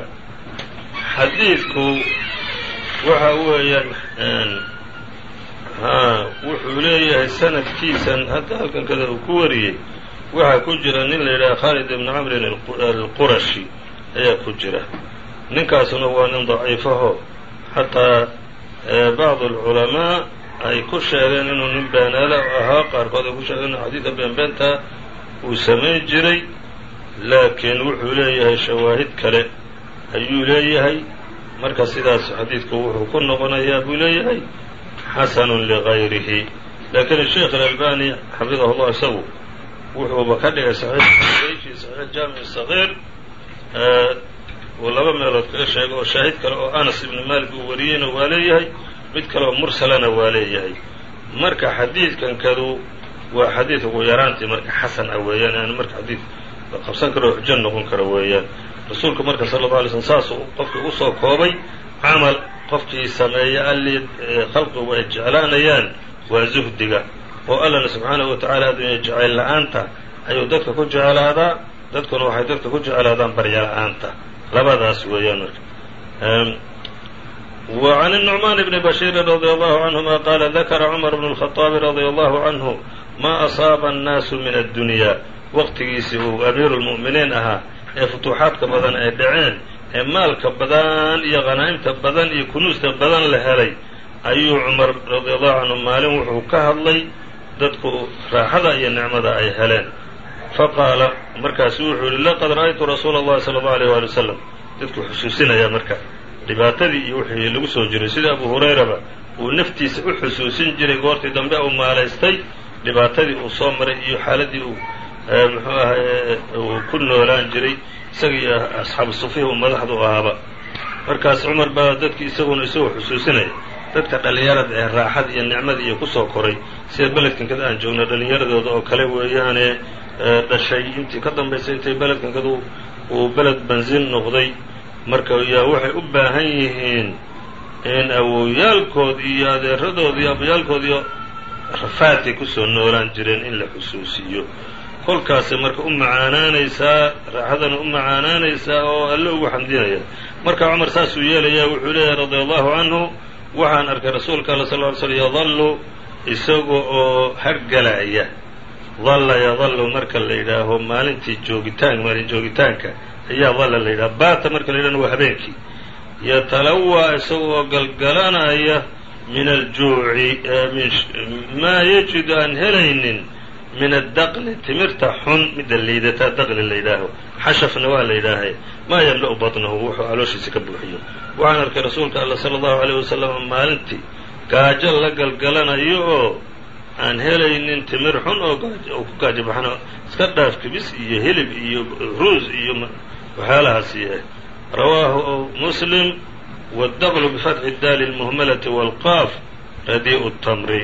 B: xadiidku waxa weeyaan wuxuu leeyahay sanadkiisan hadda halkan kada uu ku wariyey. Waxaa ku jira nin la yidhaha khaalid ibn camrin alqurashi ayaa ku jira. Ninkaasuna waa nin daciifaho. Xataa bacd alculamaa ay ku sheegeen inuu nin beenaale ahaa qaarkood ay ku sheegeen inuu xadiida beenbeentaa uu samayn jiray laakiin wuxuu leeyahay shawaahid kale ayuu leeyahay. Marka sidaas xadiidku wuxuu ku noqonayaa buu leeyahay xasanu ligayrihi laakiin sheikh alalbani xafidahu llah isagu wuxuuba ka dhigay saxiixi saxiix jaamic sagiir uu laba meelood kaga sheego oo shaahid kale oo anas ibni malik uu wariyeyna waa leeyahay mid kale oo mursalana waa leeyahay marka xadiidkan kadu waa xadiid ugu yaraantii marka xasan ah weeyaan yani marka xadiid la qabsan karo oo xujo noqon karo weeyaan rasuulku marka sala alla alay slm camal qofkii sameeya allii khalqigu ay jeclaanayaan waa zuhdiga oo allana subxaanahu wa tacaala adduunya jecayl la-aanta ayuu dadka ku jeclaadaa dadkuna waxay dadka ku jeclaadaan barya la-aanta labadaas weeyaan marka وعن النعمان بن بشير رضي الله عنهما قال ذكر عمر بن الخطاب رضي الله عنه ما أصاab الناas min الدuنيا waqtigiisii uu amiiru الmuؤminiin ahaa ee futuuxaadka badan ay dhaceen ee maalka badan iyo khanaa'imta badan iyo kunuusta badan la helay ayuu cumar radiallahu canhu maalin wuxuu ka hadlay dadku raaxada iyo nicmada ay heleen. Faqaala markaasu wuxuu yihi laqad ra'aytu rasuula allahi sala allahu aleyh waali wasalam dadku xusuusinayaa marka dhibaatadii iyo wixii lagu soo jiray. Sida abu hurayraba uu naftiisa u xusuusin jiray goortii dambe uu maalaystay dhibaatadii uu soo maray iyo xaaladii uu muxuu ahay uu ku noolaan jiray isaga iyo asxaabu sufiya uu madaxdu ahaaba. Markaas cumar baa dadkii isaguna isagoo xusuusinaya dadka dhallinyarada ee raaxada iyo nicmada iyo ku soo koray sida beledkan kada aan joogno dhallinyaradooda oo kale weeyaane dhashay. Intii ka dambaysay intay beledkan kada uu beled banzin noqday marka yaa waxay u baahan yihiin in awowyaalkood iyo adeeradood iyo abayaalkood iyo rafaadkay ku soo noolaan jireen in la xusuusiyo kolkaasay marka u macaanaanaysaa raaxadana u macaanaanaysaa oo alle ugu xamdinaya. Marka cumar saasuu yeelayaa wuxuu leeyahay radia allahu canhu waxaan arkay rasuulka alla sal ly slm yadallu isaga oo hargalaya. Dalla yadallu marka la yidhaaho maalintii joogitaanka maalin joogitaanka. Ayaa dalla la yidhaha baata marka la yidhahna waa habeenkii. Yatalawaa isaga oo galgalanaya min aljuuci maa yajidu aan helaynin min addaqli timirta xun midda liidataa daqli la yidhaaho xashafna waa la yidhaahay maa yamla-u batnahu wuxuu calooshiisa ka buuxiyo waxaan arkay rasuulka alla sala allahu alayh wasalam maalintii gaajo la galgalanayo oo aan helaynin timir xun oo ku gaajo baxno iska dhaaf kibis iyo hilib iyo ruus iyo waxyaalahaas yahay rawaahu muslim wاdaqlu bifatxi daali اlmuhmalati wاlqaaf radiiءu الtamri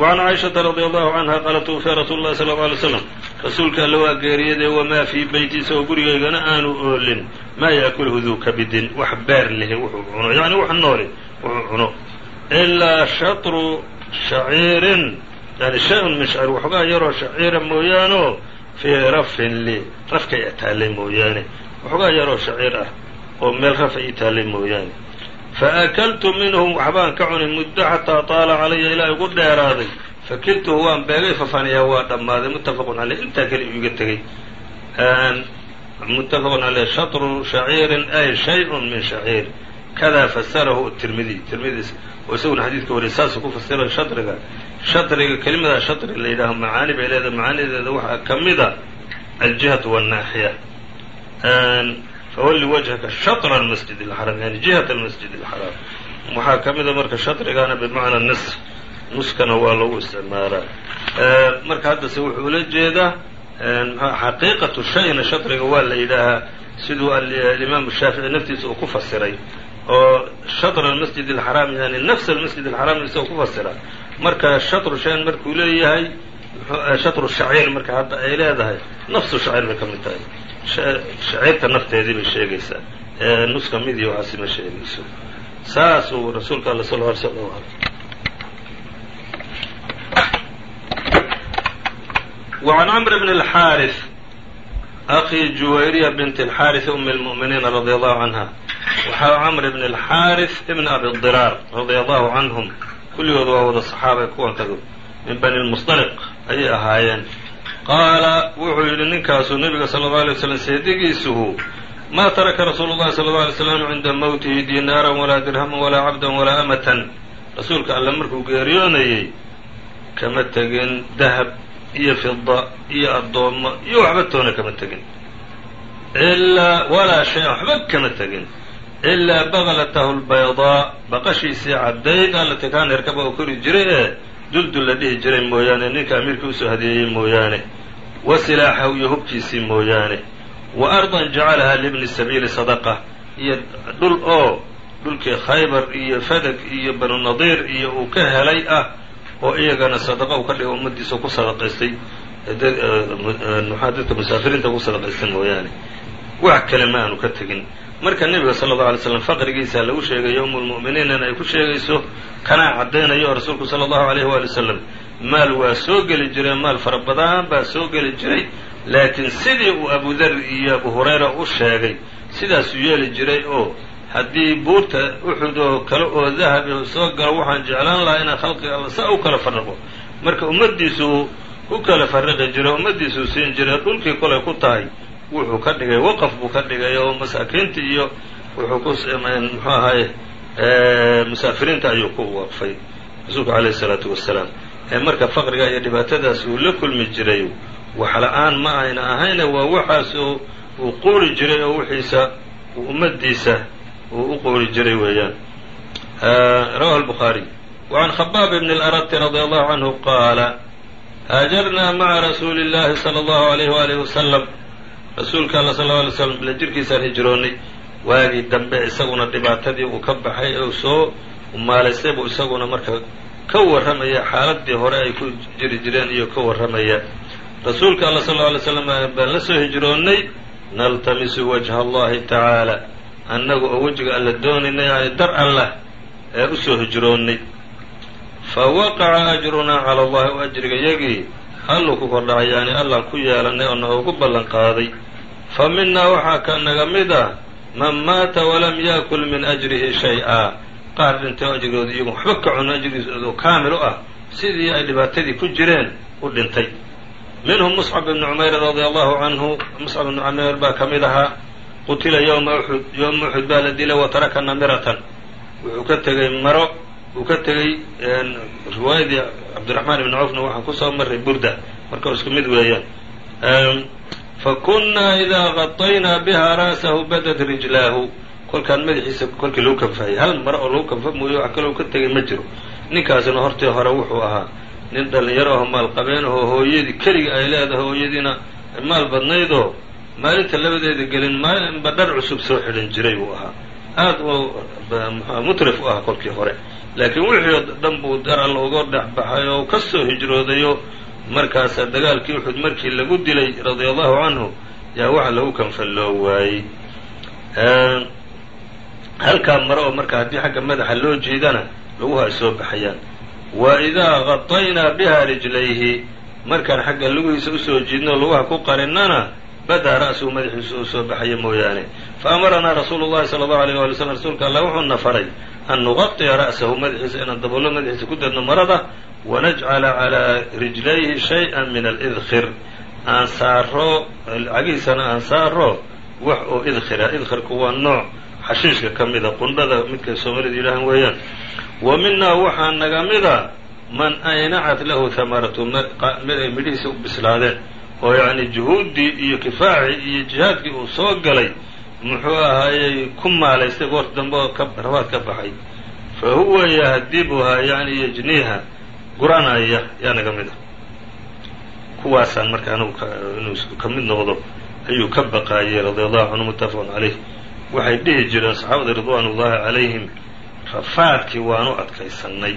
B: وعn caaishaةa radي allahu canha qaala twufiya rasuulu اlahi sal ه alay slam rasuulka alle waa geeriyadee wamaa fii beyti isagoo gurigaygana aanu oolin maa yaأkulhu duu kabidin wax beer lihi wuxuu cuno yani wax nooli wuxuu cuno ilaa shaطru shaciirin yani shay-un min shacir waxoogaa yaroo shaciira mooyaaneo fii rafin li rafkay taallay mooyaane waxoogaa yaroo shaciir ah oo meel rafa ii taallay mooyaane faakaltu minhum waxbaan ka cunay muddo xataa taala calaya ilaa igu dheeraaday fakiltuhu waan beegay fafaniyaa waa dhammaaday muttafaqun caleyh intaa keli u iga tegey muttafaqun caleyh shatru shaciirin ay shay-un min shaciir kadaa fasarahu tirmidiy tirmidis oo isaguna xadiidka wariya saasuu ku fasira shadriga shadriga kelimada shadri la yidhaaho macaani bay leedahay macaanideeda waxaa ka aljihatu wannaaxiya fawalli wajhaka shatra almasjid alxaram yani jihat almasjid alxaraam waxaa ka mida marka shadrigana bimacnaa nas nuskana waa lagu isticmaalaa marka haddase wuxuu ula jeedaa xaqiiqatu shayna shadriga waa la yidhaahaa siduu alimaamu shaafici naftiisa uu ku fasiray oo shatr almasjid alxaraam yani nafs almasjid alxaraam isagoo ku fasira marka shatru shayn markuu leeyahay shatru shaciir marka hadda ay leedahay nafsu shaciir bay ka mid tahay shaciirta nafteedii bay sheegaysaa ee nuska mid iyo waxaasi ma sheegayso saasuu rasuulka alla sal ly slam وعn cمr بن الxاrث أخي جuwayriya bnt الxاrث أm الmؤminiin radي الله عanهa waxaa cmr بن الxاrث بn abi الضiraar radي allahu canهum kulligood waa wada صaxaaba kuwan kadu min bani الmsطلq ayay ahaayeen qaala wuxuu yidhi ninkaasu nebiga sala allau alay waslam seedigiisuhu maa taraka rasuulu llahi sala allau alay slam cinda mawtihi dinaaran walaa dirhaman walaa cabdan walaa amatan. Rasuulka alle markuu geeriyoonayey kama tegin dahab iyo fida iyo addoommo iyo waxba toona kama tegin. Ilaa walaa shay waxba kama tegin. Ilaa baqlatahu lbaydaa baqashiisii caddayd allati kaana yarkaba oo kori jiray ee duldul la dhihi jiray mooyaane ninka amiirkii u soo hadeeyey mooyaane wa silaaxahu iyo hubkiisii mooyaane. Wa ardan jacalaha libni sabiili sadaqa iyo dhul oo dhulkii khaybar iyo fadag iyo banu nadiir iyo uu ka helay ah oo iyagana sadaqa uu ka dhigay ummadiisa ku sadaqaystay dadka musaafiriinta ku sadaqaystay mooyaane. Wax kale ma aanu ka tegin. Marka nebiga sala allau alay slam faqrigiisa lagu sheegayo umulmu'miniinan ay ku sheegayso kanaa caddaynayo oo rasuulku sala allahu alayhi waali wasalam maal waa soo geli jiray maal fara badan baa soo geli jiray. Laakiin sidii uu abudar iyo abu hurayra u sheegay sidaasuu yeeli jiray oo haddii buurta uxud oo kale oo dahabi soo galo waxaan jeclaan lahaa inaan khalqiga alla saa u kala farraqo marka ummaddiisuu ku kala farriqi jiray ummaddiisuu siin jiray dhulkii kolay ku tahay wuxuu ka dhigay waqaf buu ka dhigay oo masaakiinta iyo wuxuu ku muxuu ahaye musaafiriinta ayuu ku waqfay. Rasuulku calayhi isalaatu wasalaam ee marka faqriga iyo dhibaatadaas uu la kulmi jiray wax la-aan ma ayna ahayne waa waxaas oo uu quuri jiray oo wixiisa uu ummaddiisa uu u quuri jiray weeyaan rawahu الbخaariي وعn khbاab بn الأrti radي allahu canhu qaala haajarnaa maca rasuuli الlahi slى الlahu عalيh وalih waslم rasuulka alla sal ه alay slm la jirkiisaan hijroonnay waagii dambe isaguna dhibaatadii uu ka baxay oo soo umaalaystay buu isaguna marka ka warramaya xaaladii hore ay ku jiri jireen iyo ka warramaya rasuulka alla sal alay slam baan la soo hijroonnay naltamisu wajha allahi tacaalى annagu oo wejiga alla doonayna yani dar allah ee u soo hijroonnay. Fa waqaca ajrunaa cala allahi o ajriga yagii halluu ku kordhacay yani allaan ku yeelannay oo noogu ballan qaaday. Fa minaa waxaa ka naga mid ah man maata walam yaakul min ajrihi shay-a qaar dhintay oo ajrigooda iyagu waxba ka cuno ajrigiisoo kaamil u ah sidii ay dhibaatadii ku jireen u dhintay. Minhum muscab ibni cumayr radia allahu canhu muscab ibni cumayr baa ka mid ahaa qutila yowma uxud yowma uxud baa la dilay wa taraka namiratan. Wuxuu ka tegey maro uu ka tegey riwaayadii cabdiraxmaan ibni cawfna waxaan ku soo maray burda marka isku mid weeyaan. Fa kunnaa idaa qadaynaa biha ra'sahu badat rijlaahu kolkaan madaxiisa kolkii lagu kanfahayay hal maro oo lagu kanfa mooyo wax kaloo ka tegay ma jiro. Ninkaasina hortii hore wuxuu ahaa nin dhallinyaro aho maal qabeen ahoo hooyadii keliga ay leedahay hooyadiina maal badnaydoo maalinta labadeeda gelin maalinba dhar cusub soo xidhan jiray buu ahaa. Aad u mutrif u ah kolkii hore. Laakiin oo dhan buu dar alla uga dhex baxay oo ka soo hijroodayo markaasa dagaalkii uxud markii lagu dilay radia allahu canhu yaa waxa lagu kanfalloo waayey halkaa mare oo marka haddii xagga madaxa loo jeedana laguha ay soo baxayaan. Wa idaa qadaynaa biha rijlayhi. Markaan xagga lugihiisa u soo jiidno lugaha ku qarinana badaa ra'suhu madaxiisa uu soo baxaya mooyaane. Fa amaranaa rasuulu llahi sala allahu alayh wali slam rasuulka allah wuxuuna faray an nuqaطiya ra'sahu madaxiisa inaan daboollo madaxiisa ku dadno marada wanajcala calaa rijlayhi shay-an min alidkhir. Aan saaro cagihiisana aan saaro wax oo idkhira. Idkhirku waa nooc xashiishka ka mida qundhada midkay soomaalidu yidhaahan weeyaan. Wa minaa waxaa naga mida man aynacat lahu hamaratu mid ay midhihiisa u bislaadeen. Oo yacni juhuuddii iyo kifaacii iyo jihaadkii uu soo galay muxuu ahaayey ku maalaystay goorta dambe oo rabaad ka baxay. Fa huwa yahdibuhaa yani yajniiha guranaya yaa naga mid ah kuwaasaan marka anagu inuu ka mid noqdo ayuu ka baqaayey radia allahu canhu muttafaqun calayh waxay dhihi jireen saxaabada ridwaan ullahi calayhim rafaadkii waanu adkaysannay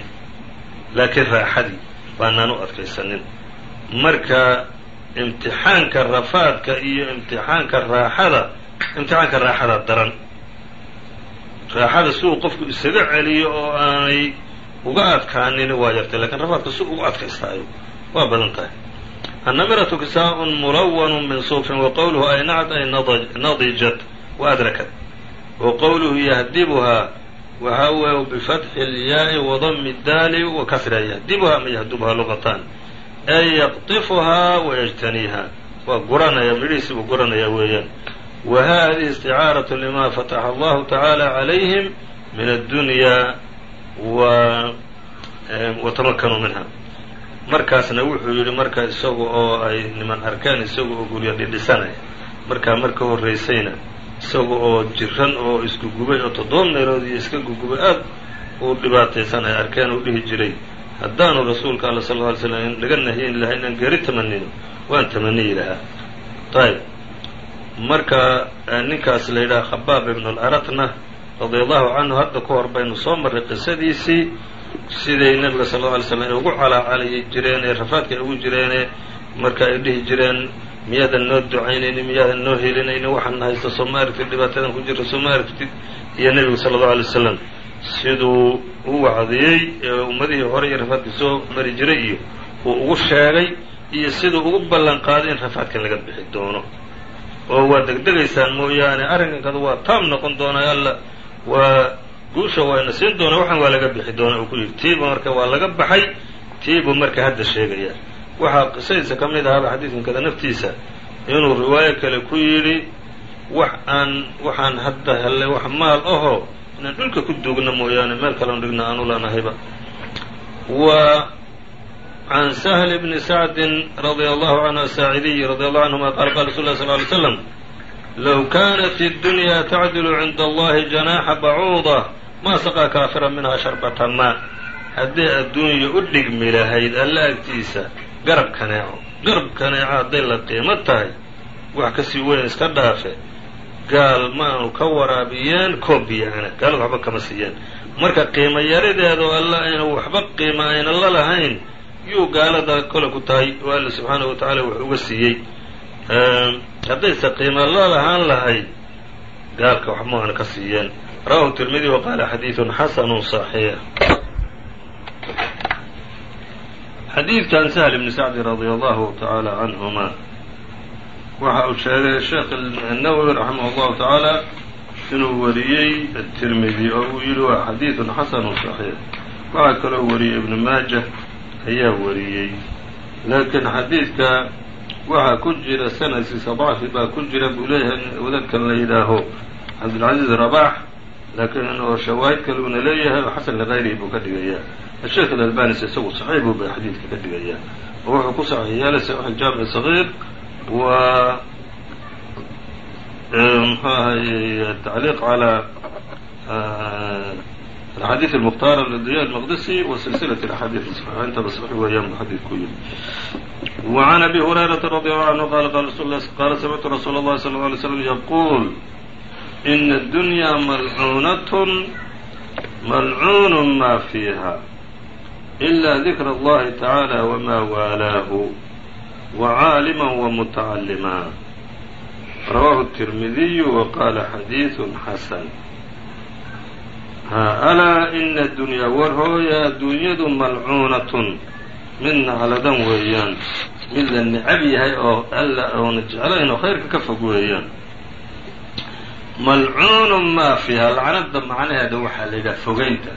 B: laakiin raaxadii baanaan u adkaysanin. Marka imtixaanka rafaadka iyo imtixaanka raaxada imtixaanka raaxada daran. Raaxada si uu qofku isaga celiyo oo aanay uga adkaanin waa yartay lakiin rafaadka si ugu adkaystaayo waa badan tahay. Annamiratu kisaa-un mulawanu min suufin wa qowluhu aynacad ay nadijat wa adrakat wa qowluhu yahdibuhaa waxaa weeye bifatxi اlyaai wadami daali wa kasriha yahdibuhaa ama yahdubuhaa luqataan ay yaqطifuhaa wayajtaniiha waa guranaya midhihiisi buu guranaya weeyaan wa hadihi isticaaraة lima fataxa allahu tacaala calayhim min addunya wa tamakanuu minha markaasna wuxuu yidhi marka isaga oo ay niman arkeen isaga oo guryo dhidhisanaya markaa marka horraysayna isaga oo jiran oo isgugubay oo toddoba meelood iyo iska gugubay aad u dhibaataysan ay arkeen uu dhihi jiray. Haddaanu rasuulka alla sal ly slam naga nahyin lahay inaan geeri tamanino waan tamaniyi lahaa. Ayb marka ninkaas la yidhaha khabaab ibnu alaratna radia allahu canhu hadda ka hor baynu soo marray qisadiisii siday nebiga sal lla alay slam ay ugu calaacalayi jireen ee rafaadka ay ugu jireene marka ay dhihi jireen miyaadan noo ducaynaynin miyaadan noo helinaynin waxaadna haysta soo ma aragtid dhibaatadan ku jirta soo ma aragtid iyo nebigu sala allahu alay wasalam siduu u wacdiyey ee ummadihii hore iyo rafaadkii soo mari jiray iyo uu ugu sheegay iyo siduu ugu ballan qaaday in rafaadkan laga bixi doono. Oo waa degdegaysaan mooyaane arrinkankada waa taam noqon doonaa alla waa guusha wayna siin doonaa waxaan waa laga bixi doonaa uu ku yidhi tiiba marka waa laga baxay tiibuu marka hadda sheegaya waxaa qisadiisa ka mid ahaaba xadiidkan kada naftiisa inuu riwaayo kale ku yidhi wax aan waxaan hadda hellay wax maal ahoo inaan dhulka ku duugna mooyaane meel kaleon dhigna aanu lanahayba wa can sahl bni sacdin radia allahu canhu asaacidiyi radi allahu canhuma qaala qala rasul lah sl ly slam low kanat اdunya tacdilu cinda allahi janaxa bacuuda ma saqaa kaafira minha sharbata maa. Hadday adduunya u dhigmi lahayd alla agtiisa garab kaneeco garab kaneeco hadday la qiimo tahay wax ka sii weyn iska dhaafe. Gaal ma aanu ka waraabiyeen koob biyaana gaalada waxba kama siiyeen. Marka qiimo yarideeda oo alla ayna waxba qiimo ayna la lahayn yuu gaalada kole ku tahay. Oo alla subxaanahu wa tacaala wax uga siiyey. Haddayse qiimo la lahaan lahayd gaalka wax ma ka siiyeen. Rawahu tirmidi wa qaala xadiidun xasanu صaxiix xadiidkan sahl bni sacdi radi allahu tacaala canhuma waxa uu sheegay sheekh nawowi raximah اllahu tacaala inuu wariyey tirmidi oo uu yihi waa xadiidun xasanu صaxiix waxaa kaloo wariyay ibnu maaja ayaa wariyey. Laakiin xadiidka waxaa ku jira sanadkiisa dacfi baa ku jira buu leeyahay wadadkan la yidhaaho cabdilcaziiz rabax laakiin oo shawaahid kale una leeyahay oo xasan likayrihi buu ka dhigayaa asheekh alalbanis isagu saxiix buu ba xadiidka ka dhigayaa oo wuxuu ku saxiix yeelay saxiix jaamic sagiir wa mxuu ahay tacliiq calى axaadiid اlmukhtaara lidiya almaqdisi wa silsilaة axaadiid saxiixa intaba saxiix weeyaan buu xadiid ku yimi وعn abi hurayrata radi allahu canhu qala qala samictu rasuula اllahi sala اله alay slam yaquul ina اdunyaa malcuunat malcuun ma fiiha إla dikr اllahi tacaalى wma waalaahu wcaalima wmutacalima rawaahu الtirmidiyu waqaala xadiiثu xasan alaa ina dunyaa war hooya adduunyadu malcuunatun mid nacladan weeyaan mid la necab yahay oo alla oona jeclayn oo khayrka ka fog weeyaan malcuunu maa fiiha lacnada macnaheeda waxaa la yidhaha fogaynta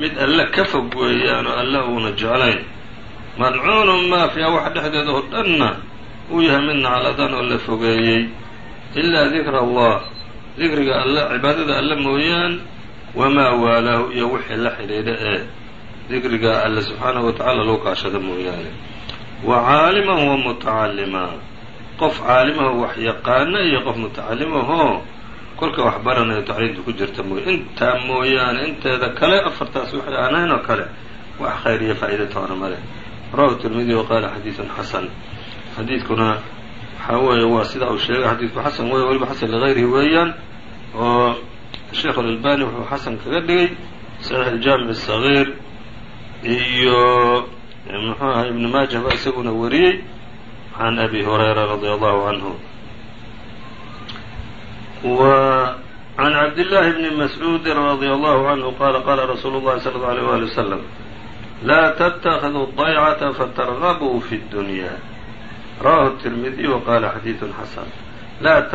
B: mid alle ka fog weeyaan oo alla uuna jeclayn. Malcuunu maa fiiha wax dhexdeeda oo dhanna uu yahay mid nacladan oo la fogeeyey. Ilaa dikra allah. Dikriga alle cibaadada alle mooyaan wamaa waalaahu iyo wixii la xidhiidha ee dikriga alle subxaanahu wa tacaala lagu kaashado mooyaane. Wa caaliman wa mutacallimaa qof caalimaho wax yaqaana iyo qof mutacallimahoo kolka wax baranayo tacliimta ku jirta mooy intaa mooyaane inteeda kale afartaas waxay aanayn oo kale wax khayr iyo faa'iida toona male rawahu tirmidi wa qaala xadiidun xasan. Xadiidkuna waxaa weeye waa sidaa uu sheegay xadiidku xasan wey weliba xasan ligayrihi weeyaan oo sheekh alalbani wuxuu xasan kaga dhigay saxiix aljaamic asagiir iyo muxuu ahay ibnu maaja ba isaguna wariyey can abi hurayra radia allahu canhu can cabdillaahi bni mascuudi radia allahu canhu qaala qaala rasuulu llahi sala allau alيyh wali wasalam laa ttakiduu daycata fatargabuu fi اdunya rawahu tirmidiy wa qaala xadiidun xasan laa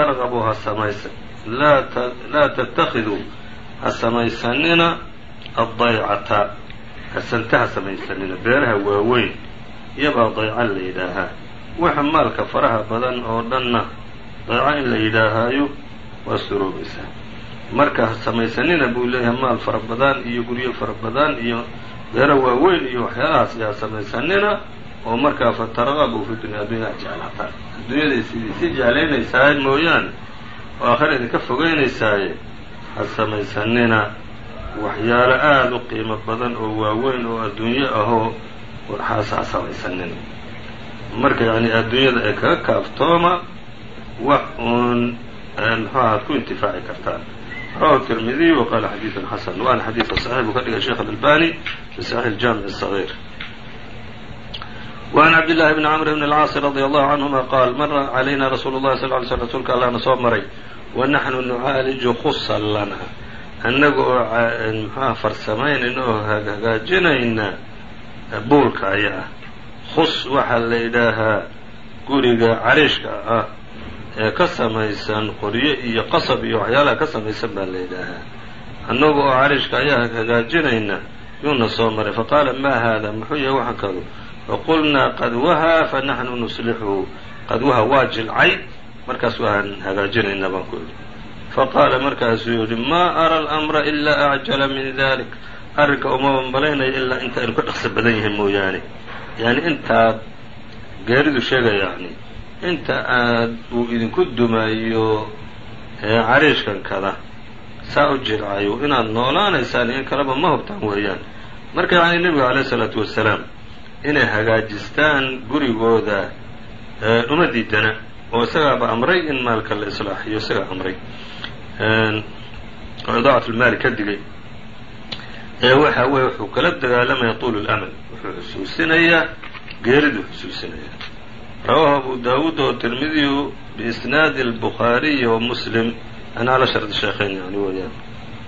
B: samaysa laa tattakiduu ha samaysanina addaycata kasanta ha samaysanina beeraha waaweyn iyabaa dayca la yidhaahaa waxa maalka faraha badan oo dhanna dayco in la yidhaahaayo waa suroobaysaa marka ha samaysanina buu leeyahay maal fara badan iyo guryo fara badan iyo beero waaweyn iyo waxyaalahaas yaa samaysanina oo markaa fataraqabuu fi dunya addunya jeclaataan adduunyada sii jeclaynaysaa mooyaane oo aakhira idinka fogeynaysaaye ha samaysanina waxyaalo aada u qiimo badan oo waaweyn oo adduunyo ahoo warxaas ha samaysanina. Marka yacni adduunyada ee kaga kaaftooma wax uun muxuaha ad ku intifaaci kartaan rawahu tirmidiy wa qaala xadiidun xasan waana xadiidka saxiix buu ka dhigay sheekh alalbani fi saxiix aljaamic asagiir وعn cabdاللahi bn cmr bn الcاaص radي allahu canهuma qaal mara calayna rasuulu الlahi sl ly slm rsulka allahna soo maray wa naxnu nucaaliju khusan lana annaga oo mxuaha farsamaynayn oo hagaajinayna buulka aya ah khus waxaa la yidhaahaa guriga cariishka ah ee ka samaysan qoryo iyo qasab iyo waxyaalaha ka samaysan baa la yidhaahaa. Annagu oo cariishka ayaa hagaajinayna yuuna soo maray. Faqaala maa haada? Muxuu yahay waxaan kadu faqulnaa qad wahaa fanaxnu nuslixuhu qad waha waa jilcay markaas waan hagaajinaynaa baan ku idhi faqaala markaasuu yidhi maa ara alamra ilaa acjala min dalik arrinka umaba malaynaya ilaa inta aynu ka dhaqso badan yahay mooyaane. Yani intaad geeridu sheega yani inta aad uu idinku dumayo cariishkan kada saa u jilcayo inaad noolaanaysaan in kaleba ma hubtaan weeyaan. Marka yani nebiga alayh isalaatu wasalaam inay hagaajistaan gurigooda uma diidana oo isagaaba amray in maalka la islaaxiyo isagaa amray. Oo idaacat lmaali ka digay. Ee waxa weeye wuxuu kala dagaalamaya tuulu lamal wuxuu xusuusinayaa geeriduu xusuusinayaa rawaahu abu daawuud oo tirmidiyu biisnaadi albukhaariyi wa muslim an ala shardi sheekhayn yani weeyaan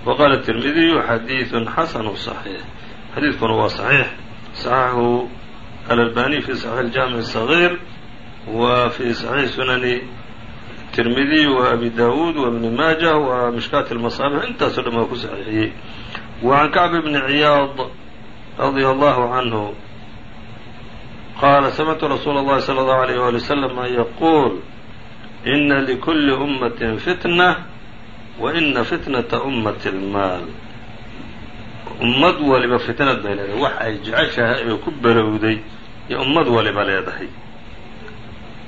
B: wa qaala tirmidiyu xadiidun xasanu صaxiix xadiidkuna waa صaxiix صaxaxu alalbaniy fi saxiix اljaamic الصaغيir wa fi saxiix sunani tirmidiy wa abi daawuud wa bni maajah wa mishkaat اlmasaabix intaasoo dhan waa ku saxiixiyey wa can kacb bni ciyaad radia allahu canhu qaala samictu rasuula اllahi salى اllahu عalيyh wali wslama yaquul ina likuli ummatin fitna wa ina fitnata ummati اlmaal ummad waliba fitnad bay leedahay wax ay jeceshahay ee ku belowday iyo ummad waliba leedahay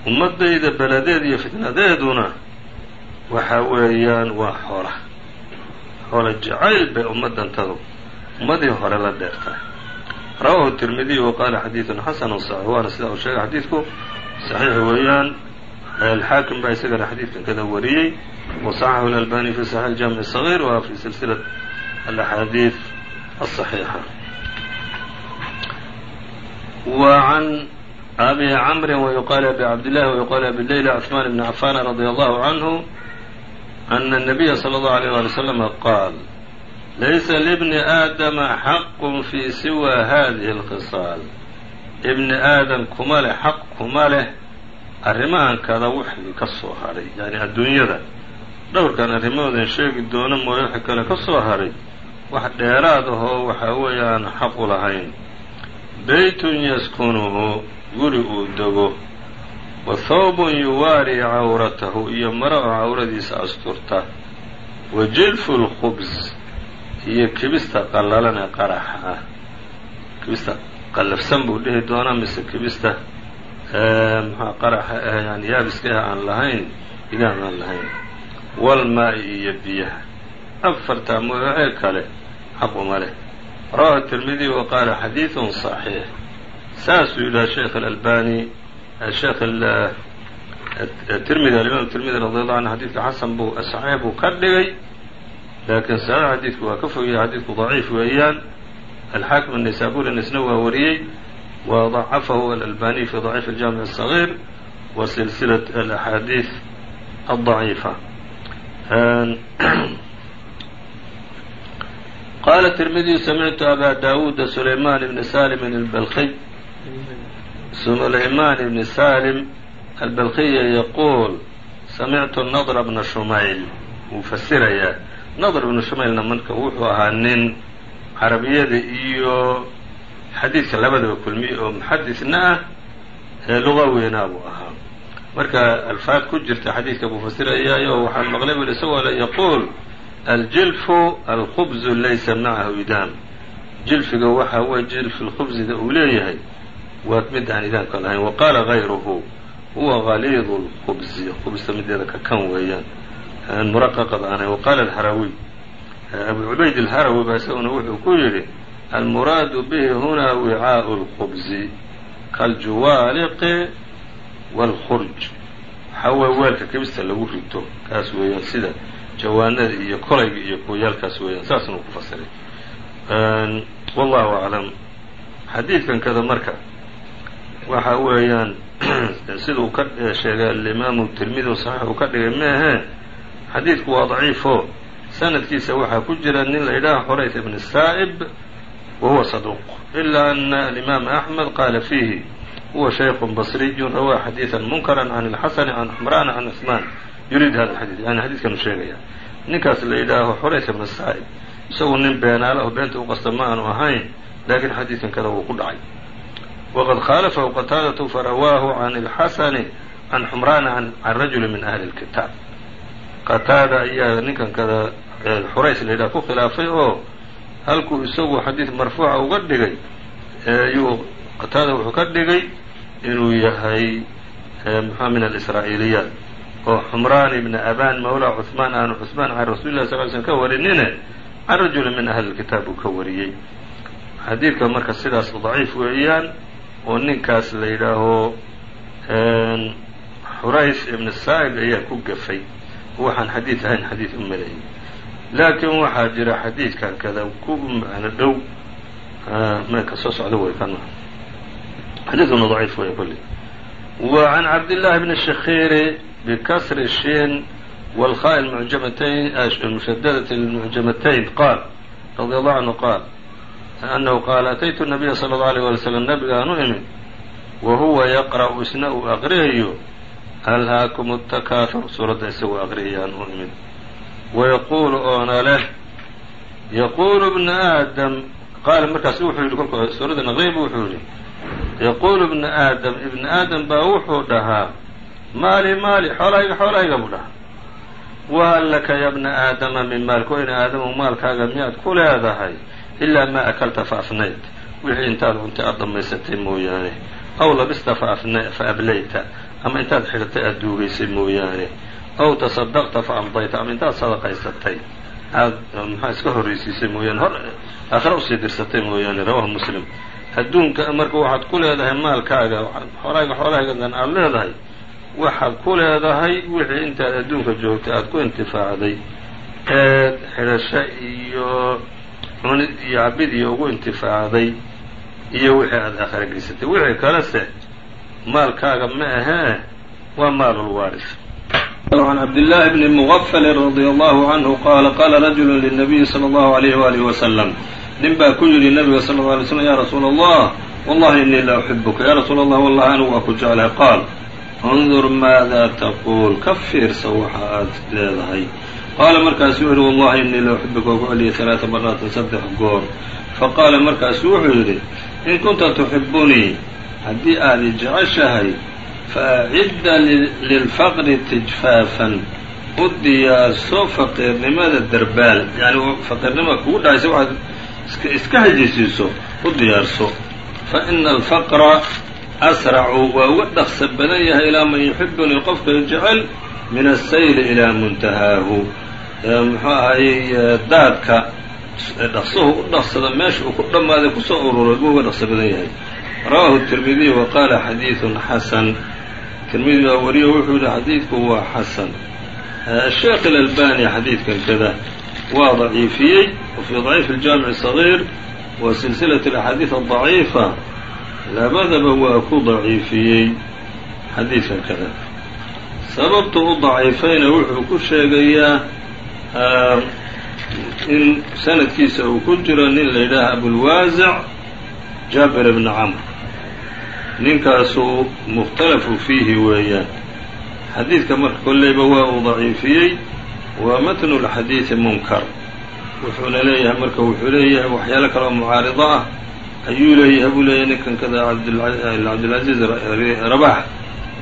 B: ummadayda beladeed iyo fitnadeeduna waxa weeyaan waa xoola xoola jacayl bay ummadantadu ummadii hore la dheertahay rawahu tirmidiy wa qaala xadiidun xasanu saxiix waana sidaa uu sheegay xadiidku saxiix weeyaan alxaakim baa isagana xadiidkan kada wariyey wa saxaxu اlalbani fi saxiix اljamic الصaغيir wa fi silsilaة alaxaadiid الصaxiixa wa can abi cmri wyuqaal abi cabdillahi wyuqaal abi leyla cثman bni cafana radi allahu canhu ana الnabiya slى اllahu عalيه wali slama qaal laysa libni aadama xaqun fii siwa hadihi اlkhisaal ibni aadam kuma leh xaq kuma leh arrimahan kada wixii ka soo hadhay yani adduunyada dhowrkan arrimahoodan sheegi doono mooye wixii kale ka soo hadhay wax dheeraad ahoo waxaa weeye aan xaq u lahayn beytun yaskunuhu guri uu dego wa thawbun yuwaarii cawratahu iyo maro oo cawradiisa asturta wa jilfu lkhubs iyo kibista qallalan ee qaraxa ah. Kibista qallafsan buu dhihi doonaa mise kibista muxua qaraxa ah yani yaabiska ah aan lahayn igaan aan lahayn. Walmaa-i iyo biyaha. Afartaa mooe kale xaq uma leh. Rawahu tirmidiy wa qaala xadiidun صaxiix saasuu yidhaha sheekh alalbani sheekh tirmidi alimaam tirmidi radi allahu anhu xadidka xasan buu saxiix buu ka dhigay laakiin saxiix xadiidku waa ka fogyahay xadiidku daciif weeyaan alxaakim الnaysaburi isna waa wariyey wa ضacafahu alalbaniy fi ضaciif اljamic الصaغيir wa silsilaة alaxaadiid الضaciifa qala tirmidiyu samictu aba dawuuda sulayman bni salimin اlbalkiy sulayman bni salim albalkiya yaquul samictu nadr bna shumayl wuu fasirayaa nadr bnu shumaylna marka wuxuu ahaa nin carabiyada iyo xadiidka labadaba kulmiye oo muxadisna ah ee lugawiina buu ahaa. Marka alfaad ku jirta xadiidka buu fasirayaayo waxaan maqlay bul isagoo le yaquul aljilfu alkhubzu laysa macahu idaam. Jilfiga waxa weye jilfi lkhubsida uu leeyahay waa mid aan idaamka lahayn. Wa qaala huwa galiidu lkhubzi khubsta mideeda ka kan weeyaan aan ahayn wa qaala alharawiy abu cubayd alharawi baa isaguna wuxuu ku yidhi almuraadu bihi hunaa wicaau lkhubzi kaljuwaaliqi wاlkhurj waxaa weye weelka kibista lagu rito kaas weeyaan sida jawaanada iyo kolayga iyo kuwayaalkaas weeyaan saasnuu ku fasiray wallahu aclam xadiidkan kada marka waxa weeyaan sida uu ka sheegay alimaamu tirmidi saxiix uu ka dhigay meehe xadiidku waa daciifo. Sanadkiisa waxaa ku jira nin la yidhaha xurayth ibn saa'ib wa huwa saduuq. Ilaa ana alimaam axmed qaala fiihi huwa shaykhun basriyun rawaa xadiidan munkaran can alxasani can xumrana can cusmaan yuriid hada alxadiid yani xadiidkanu sheegaya. Ninkaas la yidhaaho xurayth ibn saa'ib isagu nin beenaala oo beenta u ma aanu ahayn laakiin xadiidkan kada wuu ku dhacay. Waqad khaalafahu qataadatu farawaahu can alxasani can xumrana can rajuli min ahli lkitaab qataada ayaa ninkan kada xurays la yidhaha ku khilaafay oo halkuu isagu xadiid marfuuca uga dhigay yuu qataada wuxuu ka dhigay inuu yahay mxua min alisraa'iiliyaat oo xumraan ibna aban mawla cuثmaan aanu cuثmaan can rasuuli lah sal l slm ka warinine can rajuli min ahli lkitaab uu ka wariyey. Xadiidka marka sidaas daciif weeyaan oo ninkaas la yidhaaho xurays ibn saa'ib ayaa ku gafay waxaan xadiid ahayn xadiid u maleeyay. Laakiin waxaa jira xadiidkan kada ku macno dhow ah, ka soo socdo way kan xadiiduna daciif wey kulli. Wa can cabdillahi bni shakiiri bikasri shiin walkhaa mucjamatayn mushadadati lmucjamatayn qaal radia allahu canhu qaal annahu qaala ataytu nabiya sala allau alay wala slam nabiga aan u imid wa alhaakum اtakaathur suuradda isagoo aqriyayaan u imid wayaquulu oona leh yaquulu bna aadam qaala markaas wuxuu yidhi kolka suuradda naqriba wuxuu yidhi yaquulu bna aadam ibna aadam baa wuxuu dhahaa maali maali xoolahayga xoolahayga buu dhahaa wahal laka ya bna aadama min maalk wayna aadamu maalkaaga miyaad ku leedahay ilaa maa akalta fa afnayt wixii intaad cuntay aada dhammaysatay mooyaane aw labista fa ablayta ama intaad xidhatay aada duugaysay mooyaane. Aw tasadaqta fa amdayta ama intaad sadaqaysatay. Aad maxaa iska horraysiisay mooyaane? Hor aakhira u sii dirsatay mooyaane rawahu muslim. Adduunka marka waxaad ku leedahay maalkaaga xoolahayga xoolahaygadan aada leedahay waxaad ku leedahay wixii intaad adduunka joogtay aada ku intifaacday. Eed xidhasho iyo cunid iyo cabid iyo ugu intifaacday iyo wixii aada aakhira geysatay. Wixii kalese maalkaaga ma ahee waa maal lwaari an cabdillaahi bni muqafalin radia allahu canhu qaala qaala rajulu linabiyi sala allahu alayh waalih wasalam nin baa ku yidhi nabiga sal lla alay slm ya rasuul allah wallahi inii la uxibuka ya rasuul allah wallahi anigu waa ku jeclahay. Qaal undur maada taquul ka fiirsa waxa aad leedahay. Qaala markaasuu yidhi wallahi inii la uxibuka waa ku celiya alaaa maraatin saddex goor. Faqaala markaasu wuxuu yidhi in kunta tuxibunii haddii aad i jeceshahay faacidda lilfaqri tijfaafan. U diyaarso faqiirnimada derbaal yani faqiirnimada kugu dhacaysa waxaad iska hejisiiso u diyaarso. Fa ina alfaqra asracu waa uga dhaqsa badan yahay ilaa man yuxibunii qofka jecel min asayli ilaa muntahaahu. Muxuu ahayey daadka dhaqsuhu u dhaqsada meesha uu ku dhammaaday ku soo ururay buu uga dhaqsa badan yahay rawahu tirmidiy wa qaala xadiidun xasan. Tirmidi baa wariyo wuxuu yihi xadiidku waa xasan. Sheekh ilalbani xadiidkan kada waa daciifiyey fii daciif aljaamic sagiir wa silsilat alaxaadiid adaciifa labadaba waa ku daciifiyey xadiidkan kada sababtu u daciifayna wuxuu ku sheegayaa in sanadkiisa uu ku jiro nin la yidhaaha abulwaasic jaabir bni camr ninkaasuu mukhtalafu fiihi weeyaan xadiidka marka kolleyba waa uu daciifiyey waa matnu lxadiidi munkar wuxuuna leeyahay marka wuxuu leeyahay waxyaalo kale oo mucaarido ah ayuu leeyahay buu leeyahay ninkan kada cabdilcaziiz rabax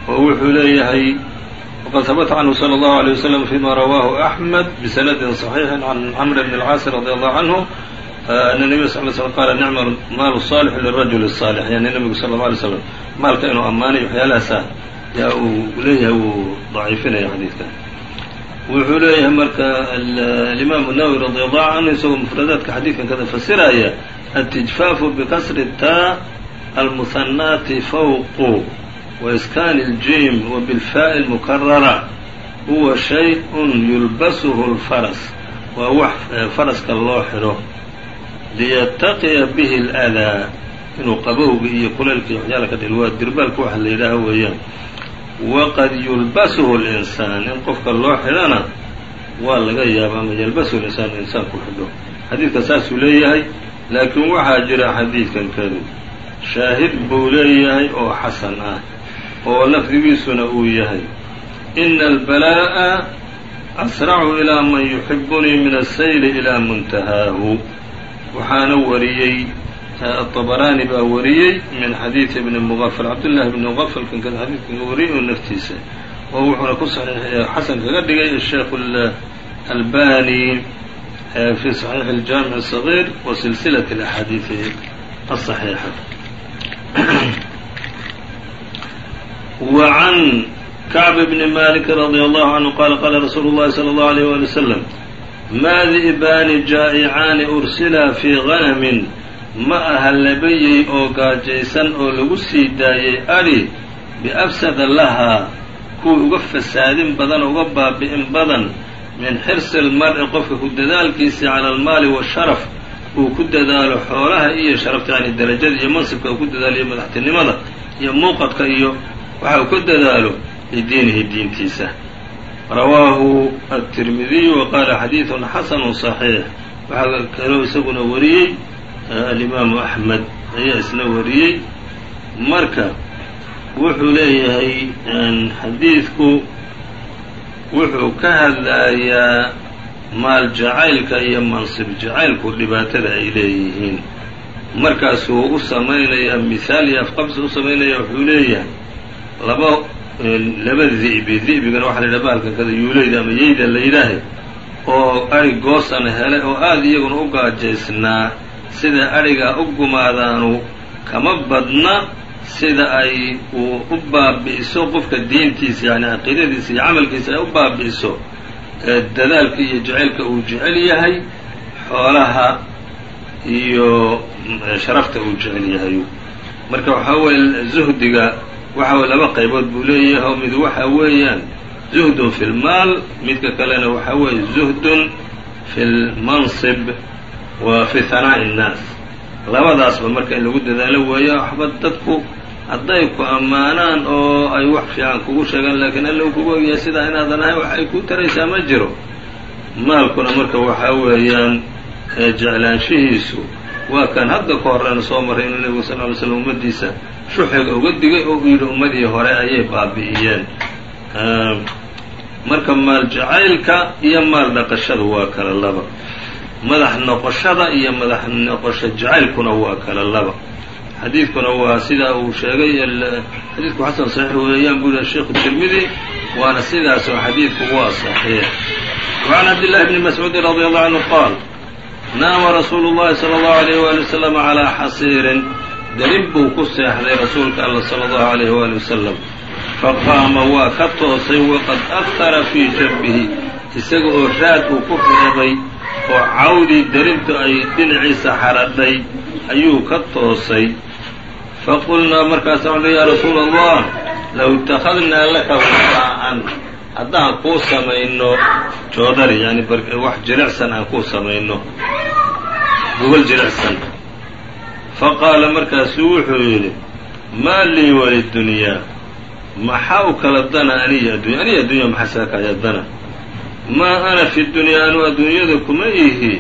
B: oo wuxuu leeyahay wqad habta canhu slى اllahu عalيه waslm fima rawaahu axmed bisanadin صaxiixi can camr bn اlcaas radi allahu canhu ana nebiga sal l slm qaala nicma maalu saalixu lirajuli saalix yani nebigu sala alla alay slam maalka inuu ammaanay waxyaalahaasa yaa uu leeyahay wuu daciifinaya xadiidkan wuxuu leeyahay marka alimaamu nawowi radiallahu canhu isagoo mufradaadka xadiidkan kada fasiraya altijfaafu bikasri taa almuhanaati fawqu waiskaani اljim wabilfaa'i lmukarara huwa shay-un yulbasuhu lfaras waa wax faraska loo xidho liytaqiya bihi اlأdaa inuu qabowga iyo kulaylka iyo waxyaala ka dhil waa dirbaalka waxa la yidhaaho weeyaan waqad yulbasuhu الإnsaan in qofka loo xidhana waa laga yaaba ama yalbasuhu الإnsaan insaanku xidho xadiidka saasuu leeyahay laakiin waxaa jira xadiidkan kadu shaahid buu leeyahay oo xasan ah oo lafdigiisuna uu yahay ina albalaa'a asracu ilaa man yuxibunii min asayri ilaa muntahaahu waxaana wariyey aطabaraani baa wariyey min xadiidi ibni muqafal cabdullahi bni muqafal kan kada xadiidka wariyey oo naftiisa oo wuxuuna ku xasan kaga dhigay sheekh albani fi صaxiix اljaamiع الصغيir wa silsilaة اlaxaadiiثi الصaxiixa وعn كعب بن مالك رضي الله عنه قال قال رsuuل الlahi صلى الله عليه ولي وسلم ma di'baani jaa'icaani ursilaa fii غanamin ma aha labayey oo gaajaysan oo lagu sii daayey adhi biafsada lahaa kuwii uga fasaadin badan oo uga baabi'in badan min xirsi lmar'i qofka ku dadaalkiisa cala almaali washaraf uu ku dadaalo xoolaha iyo sharafta yani darajada iyo mansibka uu ku dadaalo iyo madaxtinimada iyo muuqadka iyo waxa uu dadaalo lidiinihi diintiisa rawaahu aلtirmidiyu wa qaala xadiidun xasanu صaxiix waxaa kaloo isaguna wariyey alimaamu axmed ayaa isna wariyey. Marka wuxuu leeyahay xadiidku wuxuu ka hadlayaa maal jacaylka iyo mansib jacaylku dhibaatada ay leeyihiin. Markaasuu u samaynayaa mihaal iyo afqabsi u samaynaya wuxuu leeyahay laba laba di'bi di'bigana waxa la yidhaha bahalkan kada yuuleyda ama yeyda la yidhaahe oo adhi goosana helay oo aada iyaguna u gaajaysnaa sida adhigaa u gumaadaanu kama badna sida ay uu u baabi'iso qofka diintiisa yani caqiidadiisa iyo camalkiisa ay u baabi'iso dadaalka iyo jacaylka uu jecel yahay xoolaha iyo sharafta uu jecel yahay. Marka waxaa weeye zuhdiga waxa laba qaybood buu leeyahay mid waxa weeyaan zuhdun fi lmaal midka kalena waxa weeye zuhdun fi lmansib wa fi hanaa'i innaas labadaasba marka in lagu dadaalo weeyo waxba dadku hadday ku ammaanaan oo ay wax fiican kugu sheegaan laakiin alla uu kugu ogyahay sidaa inaadan ahayn wax ay ku taraysaa ma jiro. Maalkuna marka waxaa weeyaan jeclaanshihiisu waa kan hadda ka horreena soo marray inuu nebigu sal ly slam ummaddiisa shuxiga uga digay oo uu yidhi ummadii hore ayay baabi'iyeen marka maal jacaylka iyo maal dhaqashada waa kala laba madax noqoshada iyo madax noqosho jacaylkuna waa kala laba xadiidkuna waa sidaa uu sheegay xadiidku xasan saxiix weeyaan buu yihi sheikhu tirmidi waana sidaasoo xadiidku waa saxiix وعn cabdالlahi bni mascuudi radي allahu canhu qaal naama rasuulu اllahi salى اllahu عalayh wali wasalam calىa xasiirin derib buu ku seexday rasuulka alla sala allahu calayhi waali wasalam faqaama waa ka toosay waqad afara fii jabbihi isaga oo raad uu ku reebay oo cawdii deribtu ay dhinaciisa xaradhay ayuu ka toosay. Faqulnaa markaasa waxaanu yaa rasuul allah low itakhadnaa laka waqaa'an haddaan kuu samayno joodari yacni wax jilicsan aan kuu samayno. Gogol jilicsan faqaala markaasuu wuxuu yidhi maa lii walidunyaa maxaa u kala dana aniya addunya aniya addunya maxaa saga kaya dana. Maa ana fi dunyaa anu adduunyada kuma ihi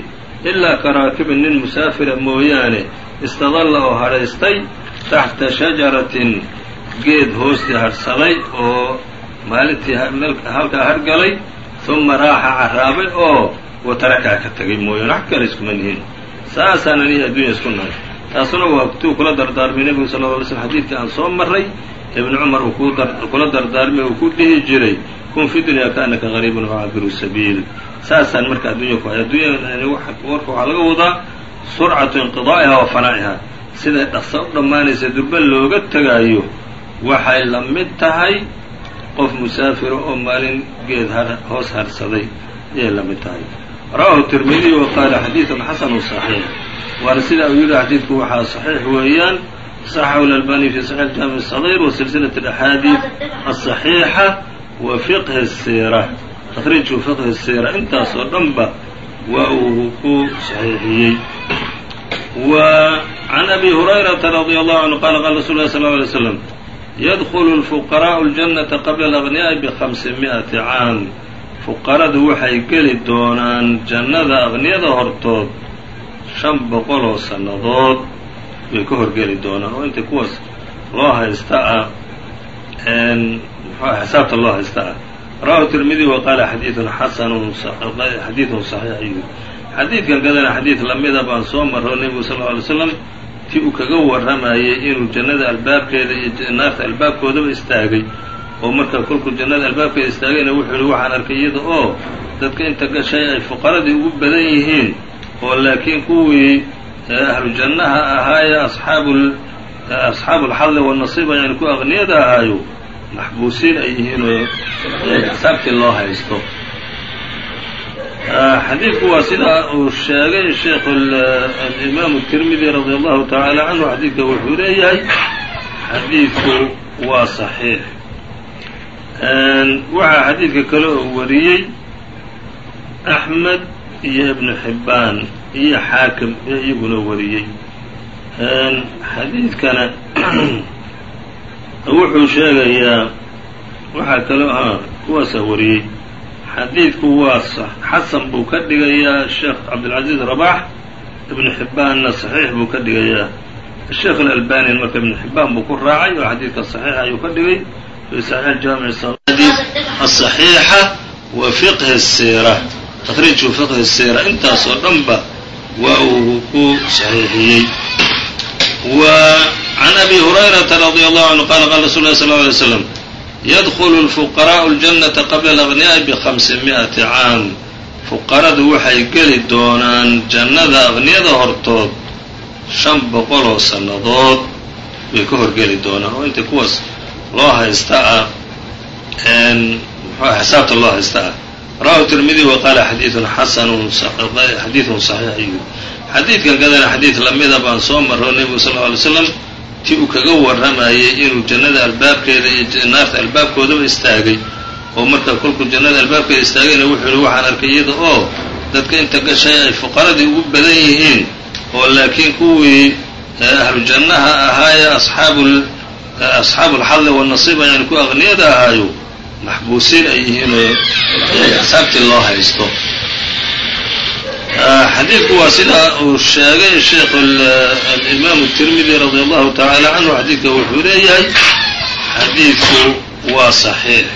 B: ilaa ka raakibin nin musaafira mooyaane istadalla oo hadhaystay taxta shajaratin geed hoostii hadhsaday oo maalintii halkaa hargalay uma raaxa carraabay oo watarakaa ka tegay mooyaane. Wax kale iskuma nihin. Saasaan anihi addunya isku nahay taasuna waa tuu kula dardaarmay nebigu sal lla alay slm xadiidkii aan soo marray? Ibnu cumar uu kula dardaarmay uu ku dhihi jiray? Kun fi dunya kaanaka gariibun oo cabiru sabiil. Saasaan marka addunya ku hay waxaa laga wadaa surcatu inqidaa'iha wa fanaa'iha. Siday dhaqsa u dhammaanaysa durba looga tegaayo waxay la mid tahay qof musaafiro oo maalin geed hoos harsaday ayay la mid tahay. Rawahu tirmidiy wa qaala xadiidun xasanu صaxiix waana sidaa uu yidhi xadiidku waxaa صaxiix weeyaan صaxahu اlalbani fi صaxiix jaamiع الصغيr wa silsilaة اlaxaadiid aلصaxiixa wa fiqhi الsiira takhriiju fiqhi الsiira intaas oo dhanba waa uu ku saxiixiyey wa can abi hurayrata radي allahu canhu qala qala rasul lah sl ه alay slam yadkulu اlfuqaraءu اljannata qabla اlأغniyaaءi bhamsi miئati caam fuqaradu waxay geli doonaan jannada aqniyada hortood shan boqol oo sannadood bay ka horgeli doonaan. Oo inta kuwaas loo haysta ah muxua xisaabta loo haysta. Ah rawahu tirmidi wa qaala xadiidun xasanun xadiidun saxiix ayuu xadiidkan kadana xadiid lamida baan soo maro nebigu sal lla alay slam ti uu kaga warramayay inuu jannada albaabkeeda iyo naarta albaabkoodaba istaagay. Oo marka kolkuu jannada albaabkeeda istaagayna wuxuu yihi waxaan arkay iyada oo dadka inta gashay ay fuqaradii ugu badan yihiin oo laakiin kuwii ahlu jannaha ahaaye asxaabu asxaabu alxadli wanasiiba yani ku aqniyada ahaayo maxbuusiin ay yihiin oo xisaabtii loo haysto. Xadiidku waa sidaa uu sheegay sheikh alimaamu tirmidi radi allahu tacaala canhu xadiidka wuxuu leeyahay xadiidku waa صaxiix waxaa xadiidka kale oo wariyey axmed iyo ibnu xibbaan iyo xaakim ee iyaguna wariyey. Xadiidkana wuxuu sheegayaa waxaa kaloo ahaa kuwaasaa wariyey. Xadiidku waa xasan buu ka dhigayaa sheekh cabdilcaziiz rabax ibnu xibbaanna saxiix buu ka dhigayaa. Sheekh alalbani marka ibnu xibbaan buu ku raacay oo xadiidka saxiixa ayuu ka dhigay. Fi saxiix. Jaamic asaxiixa wa fiqhi siira takhriiju fiqhi siira intaasoo dhanba waa uu ku saxiixiyey. Wa can abi hurayrata radi allahu canhu qala qala lah sal lla alay slam yadkhulu lfuqaraa'u ljannata qabla alaghniyaa'i bikhamsi mi'ati caam. Fuqaradu waxay geli doonaan jannada aqniyada hortood shan boqol oo sannadood bay ka horgeli doonaan. Oo inta kuwaas loo haysta ah muxua xisaabta loo haysta ah rawahu tirmidi wa qaala xadiidun xasanun xadiidun saxiix ayuu xadiidkan kadana xadiid lamida baan soo maro nebigu sal lla alay slam ti uu kaga warramayay inuu jannada albaabkeeda iyo naarta albaabkoodaba istaagay. Oo marka kolkuu jannada albaabkeeda istaagayna wuxuu yihi waxaan arkay iyada oo dadka inta gashay ay fuqaradii ugu badan yihiin oo laakiin kuwii ahlu jannaha ahaaye asxaabu asxaabu alxadli wanasiiba yani ku aqniyada ahaayo maxbuusiin ay yihiin oo xisaabtii loo haysto. Xadiidku waa sidaa uu sheegay sheikh alimaamu tirmidi radi allahu tacaala canhu xadiidka wuxuu leeyahay xadiidku waa صaxiix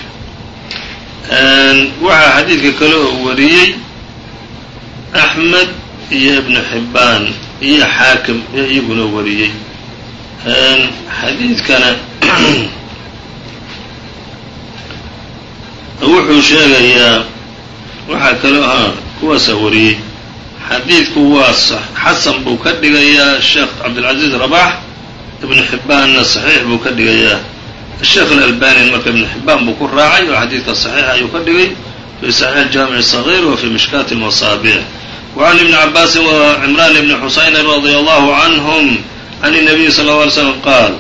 B: waxaa xadiidka kale oo wariyey axmed iyo ibnu xibbaan iyo xaakim ee iyaguna wariyey. Xadiidkana wuxuu sheegayaa waxaa kaloo ahaa kuwaasaa wariyey xadiidku waa xasan buu ka dhigayaa sheekh cabdilcaziiz rabax ibnu xibbaanna saxiix buu ka dhigayaa sheekh alalbani marka ibnu xibbaan buu ku raacay oo xadiidka saxiixa ayuu ka dhigay fi saxiix jaamic صaغيr wa fi mishkaati اlmasaabic وعn ibni cabaasin wa cimraan ibni xusaynin radi allahu canhm can الnabiy sal اه alay slm qaal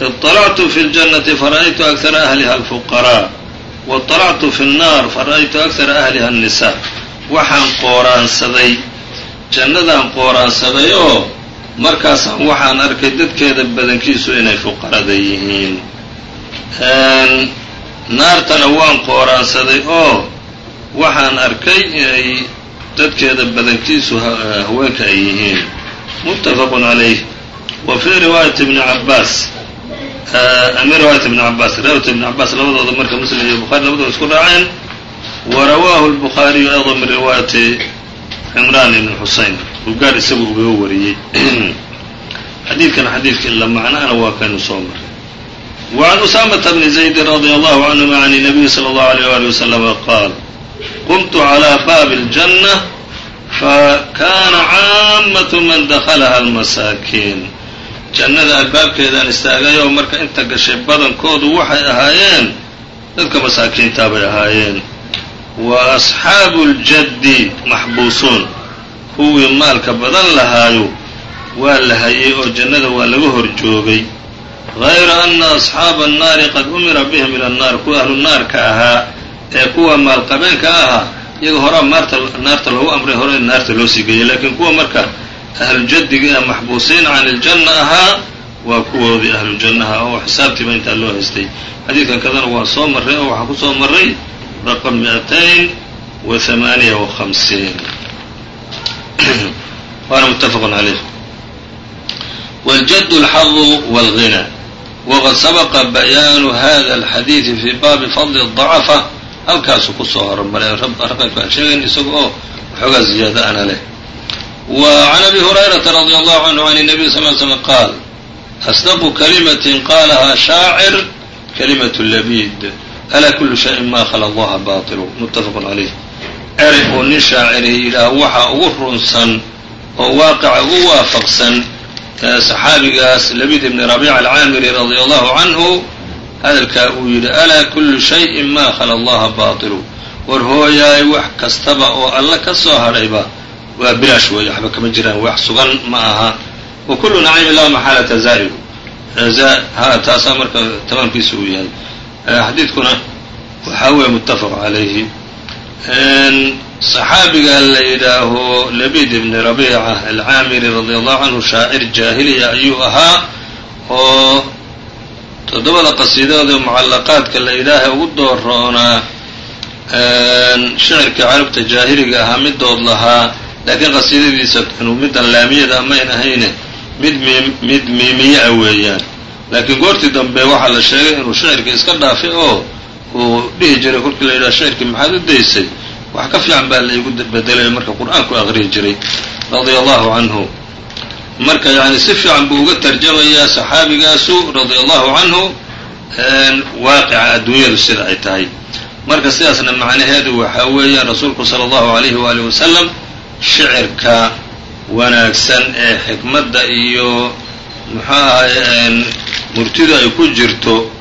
B: iطalactu fi اljannati fara'aytu akara ahliha alfuqarاء waطalactu fi الnar fara'aytu akara ahliha الnisa waxaan qooraansaday jannadaan qooraansaday oo markaasaan waxaan arkay dadkeeda badankiisu inay fuqarada yihiin naartana waan qooraansaday oo waxaan arkay inay dadkeeda badankiisu haweenka ay yihiin muttafaqun calayh wa fii riwaayati ibni cabbaas min riwaayati ibni cabbaas riwaayat ibni cabbaas labadooda marka muslim iyo bukhari labadooda isku raaceen wa rawaahu lbukhaariyu ayضa min riwaayati cimraan ibn xuseyn uu gaar isagu ugaga wariyey xadiidkana xadiidka ila macnaana waa kaynu soo maray وعn أسامة بن زيد رضي الله عنهma عن النبي صلى الله عليه وaلي وسلم qاaل قمت على bاب الجنة fakana cاamaة man dخلha المasاkiin jannada albaabkeedaan istaagayoo marka inta gashay badankoodu waxay ahaayeen dadka masaakiintaa bay ahaayeen. Wa asxaabu ljaddi maxbuusuun. Kuwii maalka badan lahaayo waa la hayay oo jannada waa laga hor joogay. Hayra anna asxaaba annaari qad umira bihim ila annaar kuwa ahlu naarka ahaa ee kuwa maalqabeenka ahaa iyaga horaa maarta naarta loogu amray hore in naarta loo sii geeyay laakiin kuwa marka ahlujadiga ee maxbuusiin can iljanna ahaa waa kuwoodii ahlujannaha oo xisaabtiiba intaa loo haystay xadiidkan kadana waa soo marray oo waxaa ku soo marray raqam miatayn wa hamaaniya wa hamsiin waana muttafaqun caleyh wاljad اlxadu wاlغinى wqad sabqa bayaanu hada اlxadiidi fi baabi fadli الضacfa halkaasuu kusoo horumaray raqamka aan sheegayn isaga oo waxoogaa ziyaado ana leh wa can abi hurayrata radi allahu canhu can الnabiy sal l slm qaal asdaqu kalimatin qaalahaa shaacir kalimatu labid alaa kulu shayin ma khala allaha baطilu muttafaqun calayh erey uu nin shaaciri yidhaah waxa ugu runsan oo waaqica ugu waafaqsan saxaabigaas labid ibni rabiica alcaamiri radia allahu canhu hadalkaa uu yidhi alaa kullu shayin ma khala allaha baatilu war hooyaay wax kastaba oo alle ka soo hadhayba waa bilaash weeye waxba kama jiraan wax sugan ma aha. Wa kullu naciimin laa maxaalata zaa'ilu ha taasaa marka tamaamkiisa uu yahay. Xadiidkuna waxaa weeye muttafaq calayhi. صaxaabiga la yidhaaho labid ibni rabiica alcaamiri radi allahu canhu shaacir jaahiliya ayuu ahaa oo toddobada qasiidadood ee mucallaqaadka la yidhaaha ugu dooroonaa shicirka carabta jaahiliga ahaa midood lahaa laakiin qasiidadiisa middan laamiyada amayn ahayne mid mid miimiye a weeyaan. Laakiin goortii dambe waxaa la sheegay inuu shicirka iska dhaafay oo uu dhihi jiray kolkii la yidhaha shicirkii maxaad u daysay. Wax ka fiican baa laigu bedelay marka qur'aanku aqriyi jiray. Radia allahu canhu marka yani si fiican buu uga tarjamayaa saxaabigaasu radia allahu canhu waaqica adduunyadu sida ay tahay. Marka sidaasna macnaheedu waxaa weeyaan rasuulku sala allahu alayhi waalihi wasalam shicirka wanaagsan ee xikmadda iyo muxuu ahay murtidu ay ku jirto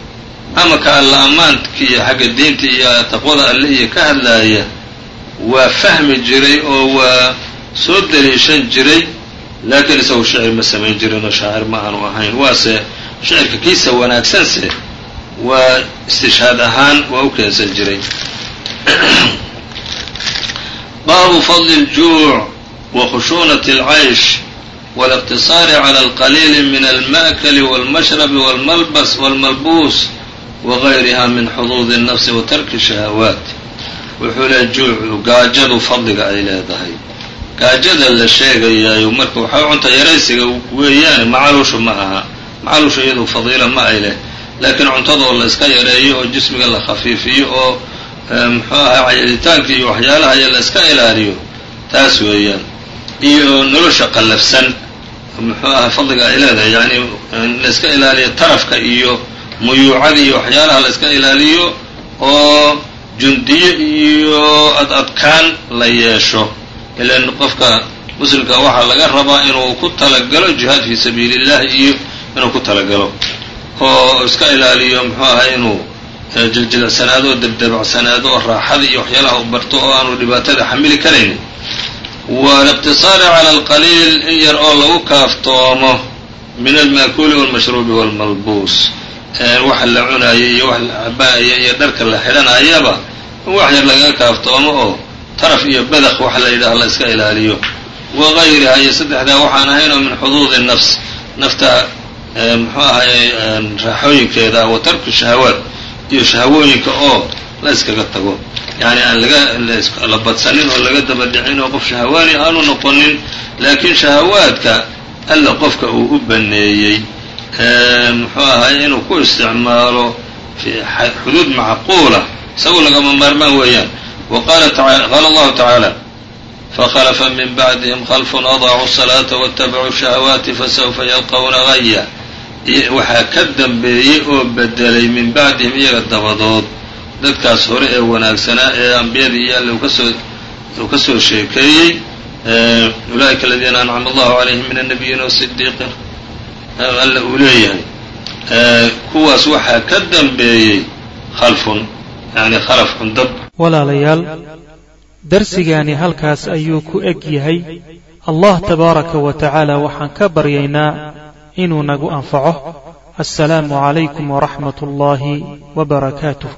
B: ama ka alla ammaanka iyo xagga diinta iyo taqwada alle iyo ka hadlaaya waa fahmi jiray oo waa soo daliishan jiray. Laakiin isagu shicir ma samayn jirin oo shaacir ma aanu ahayn. Waase shicirka kiisa wanaagsanse waa istishhaad ahaan waa u keensan jiray baabu fadli اljuuc wa khushuunati اlcaysh wاliqtiصaari calى اlqaliili min alma'kli wاlmashrabi wاlmalbas wاlmalbuus wagayriha min xuduudi الnafsi wa tarki shahawaat wuxuu leehay juucu gaajadu fadliga ay leedahay gaajada la sheegayaayo marka waxaa cunta yaraysiga weeyaane macaluushu ma aha macaluushu iyadu fadiila ma ay leh laakiin cuntadoo la iska yareeyo oo jismiga la khafiifiyo oo muxuu ahaa cayaditaanka iyo waxyaalaha iyo la iska ilaaliyo taas weeyaan. Iyo nolosha qallafsan muxuu ahaa fadliga ay leedahay yacni la iska ilaaliyo tarafka iyo muyuucada iyo waxyaalaha la iska ilaaliyo oo jundiye iyo ad adkaan la yeesho. Ilan qofka muslimka waxaa laga rabaa inuu ku talagalo jihaad fii sabiili illahi iyo inuu ku talagalo oo iska ilaaliyo muxuu ahay inuu jiljilecsanaado oo debdebacsanaado oo raaxada iyo waxyaalaha u barto oo aanu dhibaatada xamili karaynin waaliqtisaari cala alqaliil in yar oo lagu kaaftoomo min alma'kuuli waalmashruubi waalmalbuus waxa la cunaaya iyo wax la cabaaya iyo dharka la xidhanayaba in wax yar lagaga kaaftoomo oo taraf iyo badaq waxa la yidhaha la iska ilaaliyo. Wagayriha iyo saddexdaa waxaan ahayn oo min xuduudi nafs nafta muxuu ahay raaxooyinkeeda wa tarku shahawaat iyo shahawooyinka oo la iskaga tago yacni aan laga la badsanin oo laga daba dhicin oo qof shahawaani aanu noqonin laakiin shahawaadka alla qofka uu u baneeyey muxuu ahay inuu ku isticmaalo fi xuduud macquula isagu lagama maarmaan weeyaan wa qaala qaala allahu tacaala fakhlafa min bacdihim khalfun adaacuu الsalaaةa waاtabacuu shahawaati fasawfa yalqawna gaya waxaa ka dambeeyey oo bedelay min bacdihim iyaga dabadood dadkaas hore ee wanaagsanaa ee ambiyadii iyo alle uu ka soo sheekeeyey ulaa'ika aladiina ancama allahu calayhim min annabiyiina wasidiiqiin alle uu leeyahay. Kuwaas waxaa ka dambeeyey khalfun yani khalafun dad
A: walaalayaal darsigaani halkaas ayuu ku eg yahay. Allah tabaaraka wa tacaala waxaan ka baryaynaa inuu nagu anfaco. Assalaamu calaykum waraxmat ullaahi wa barakaatuh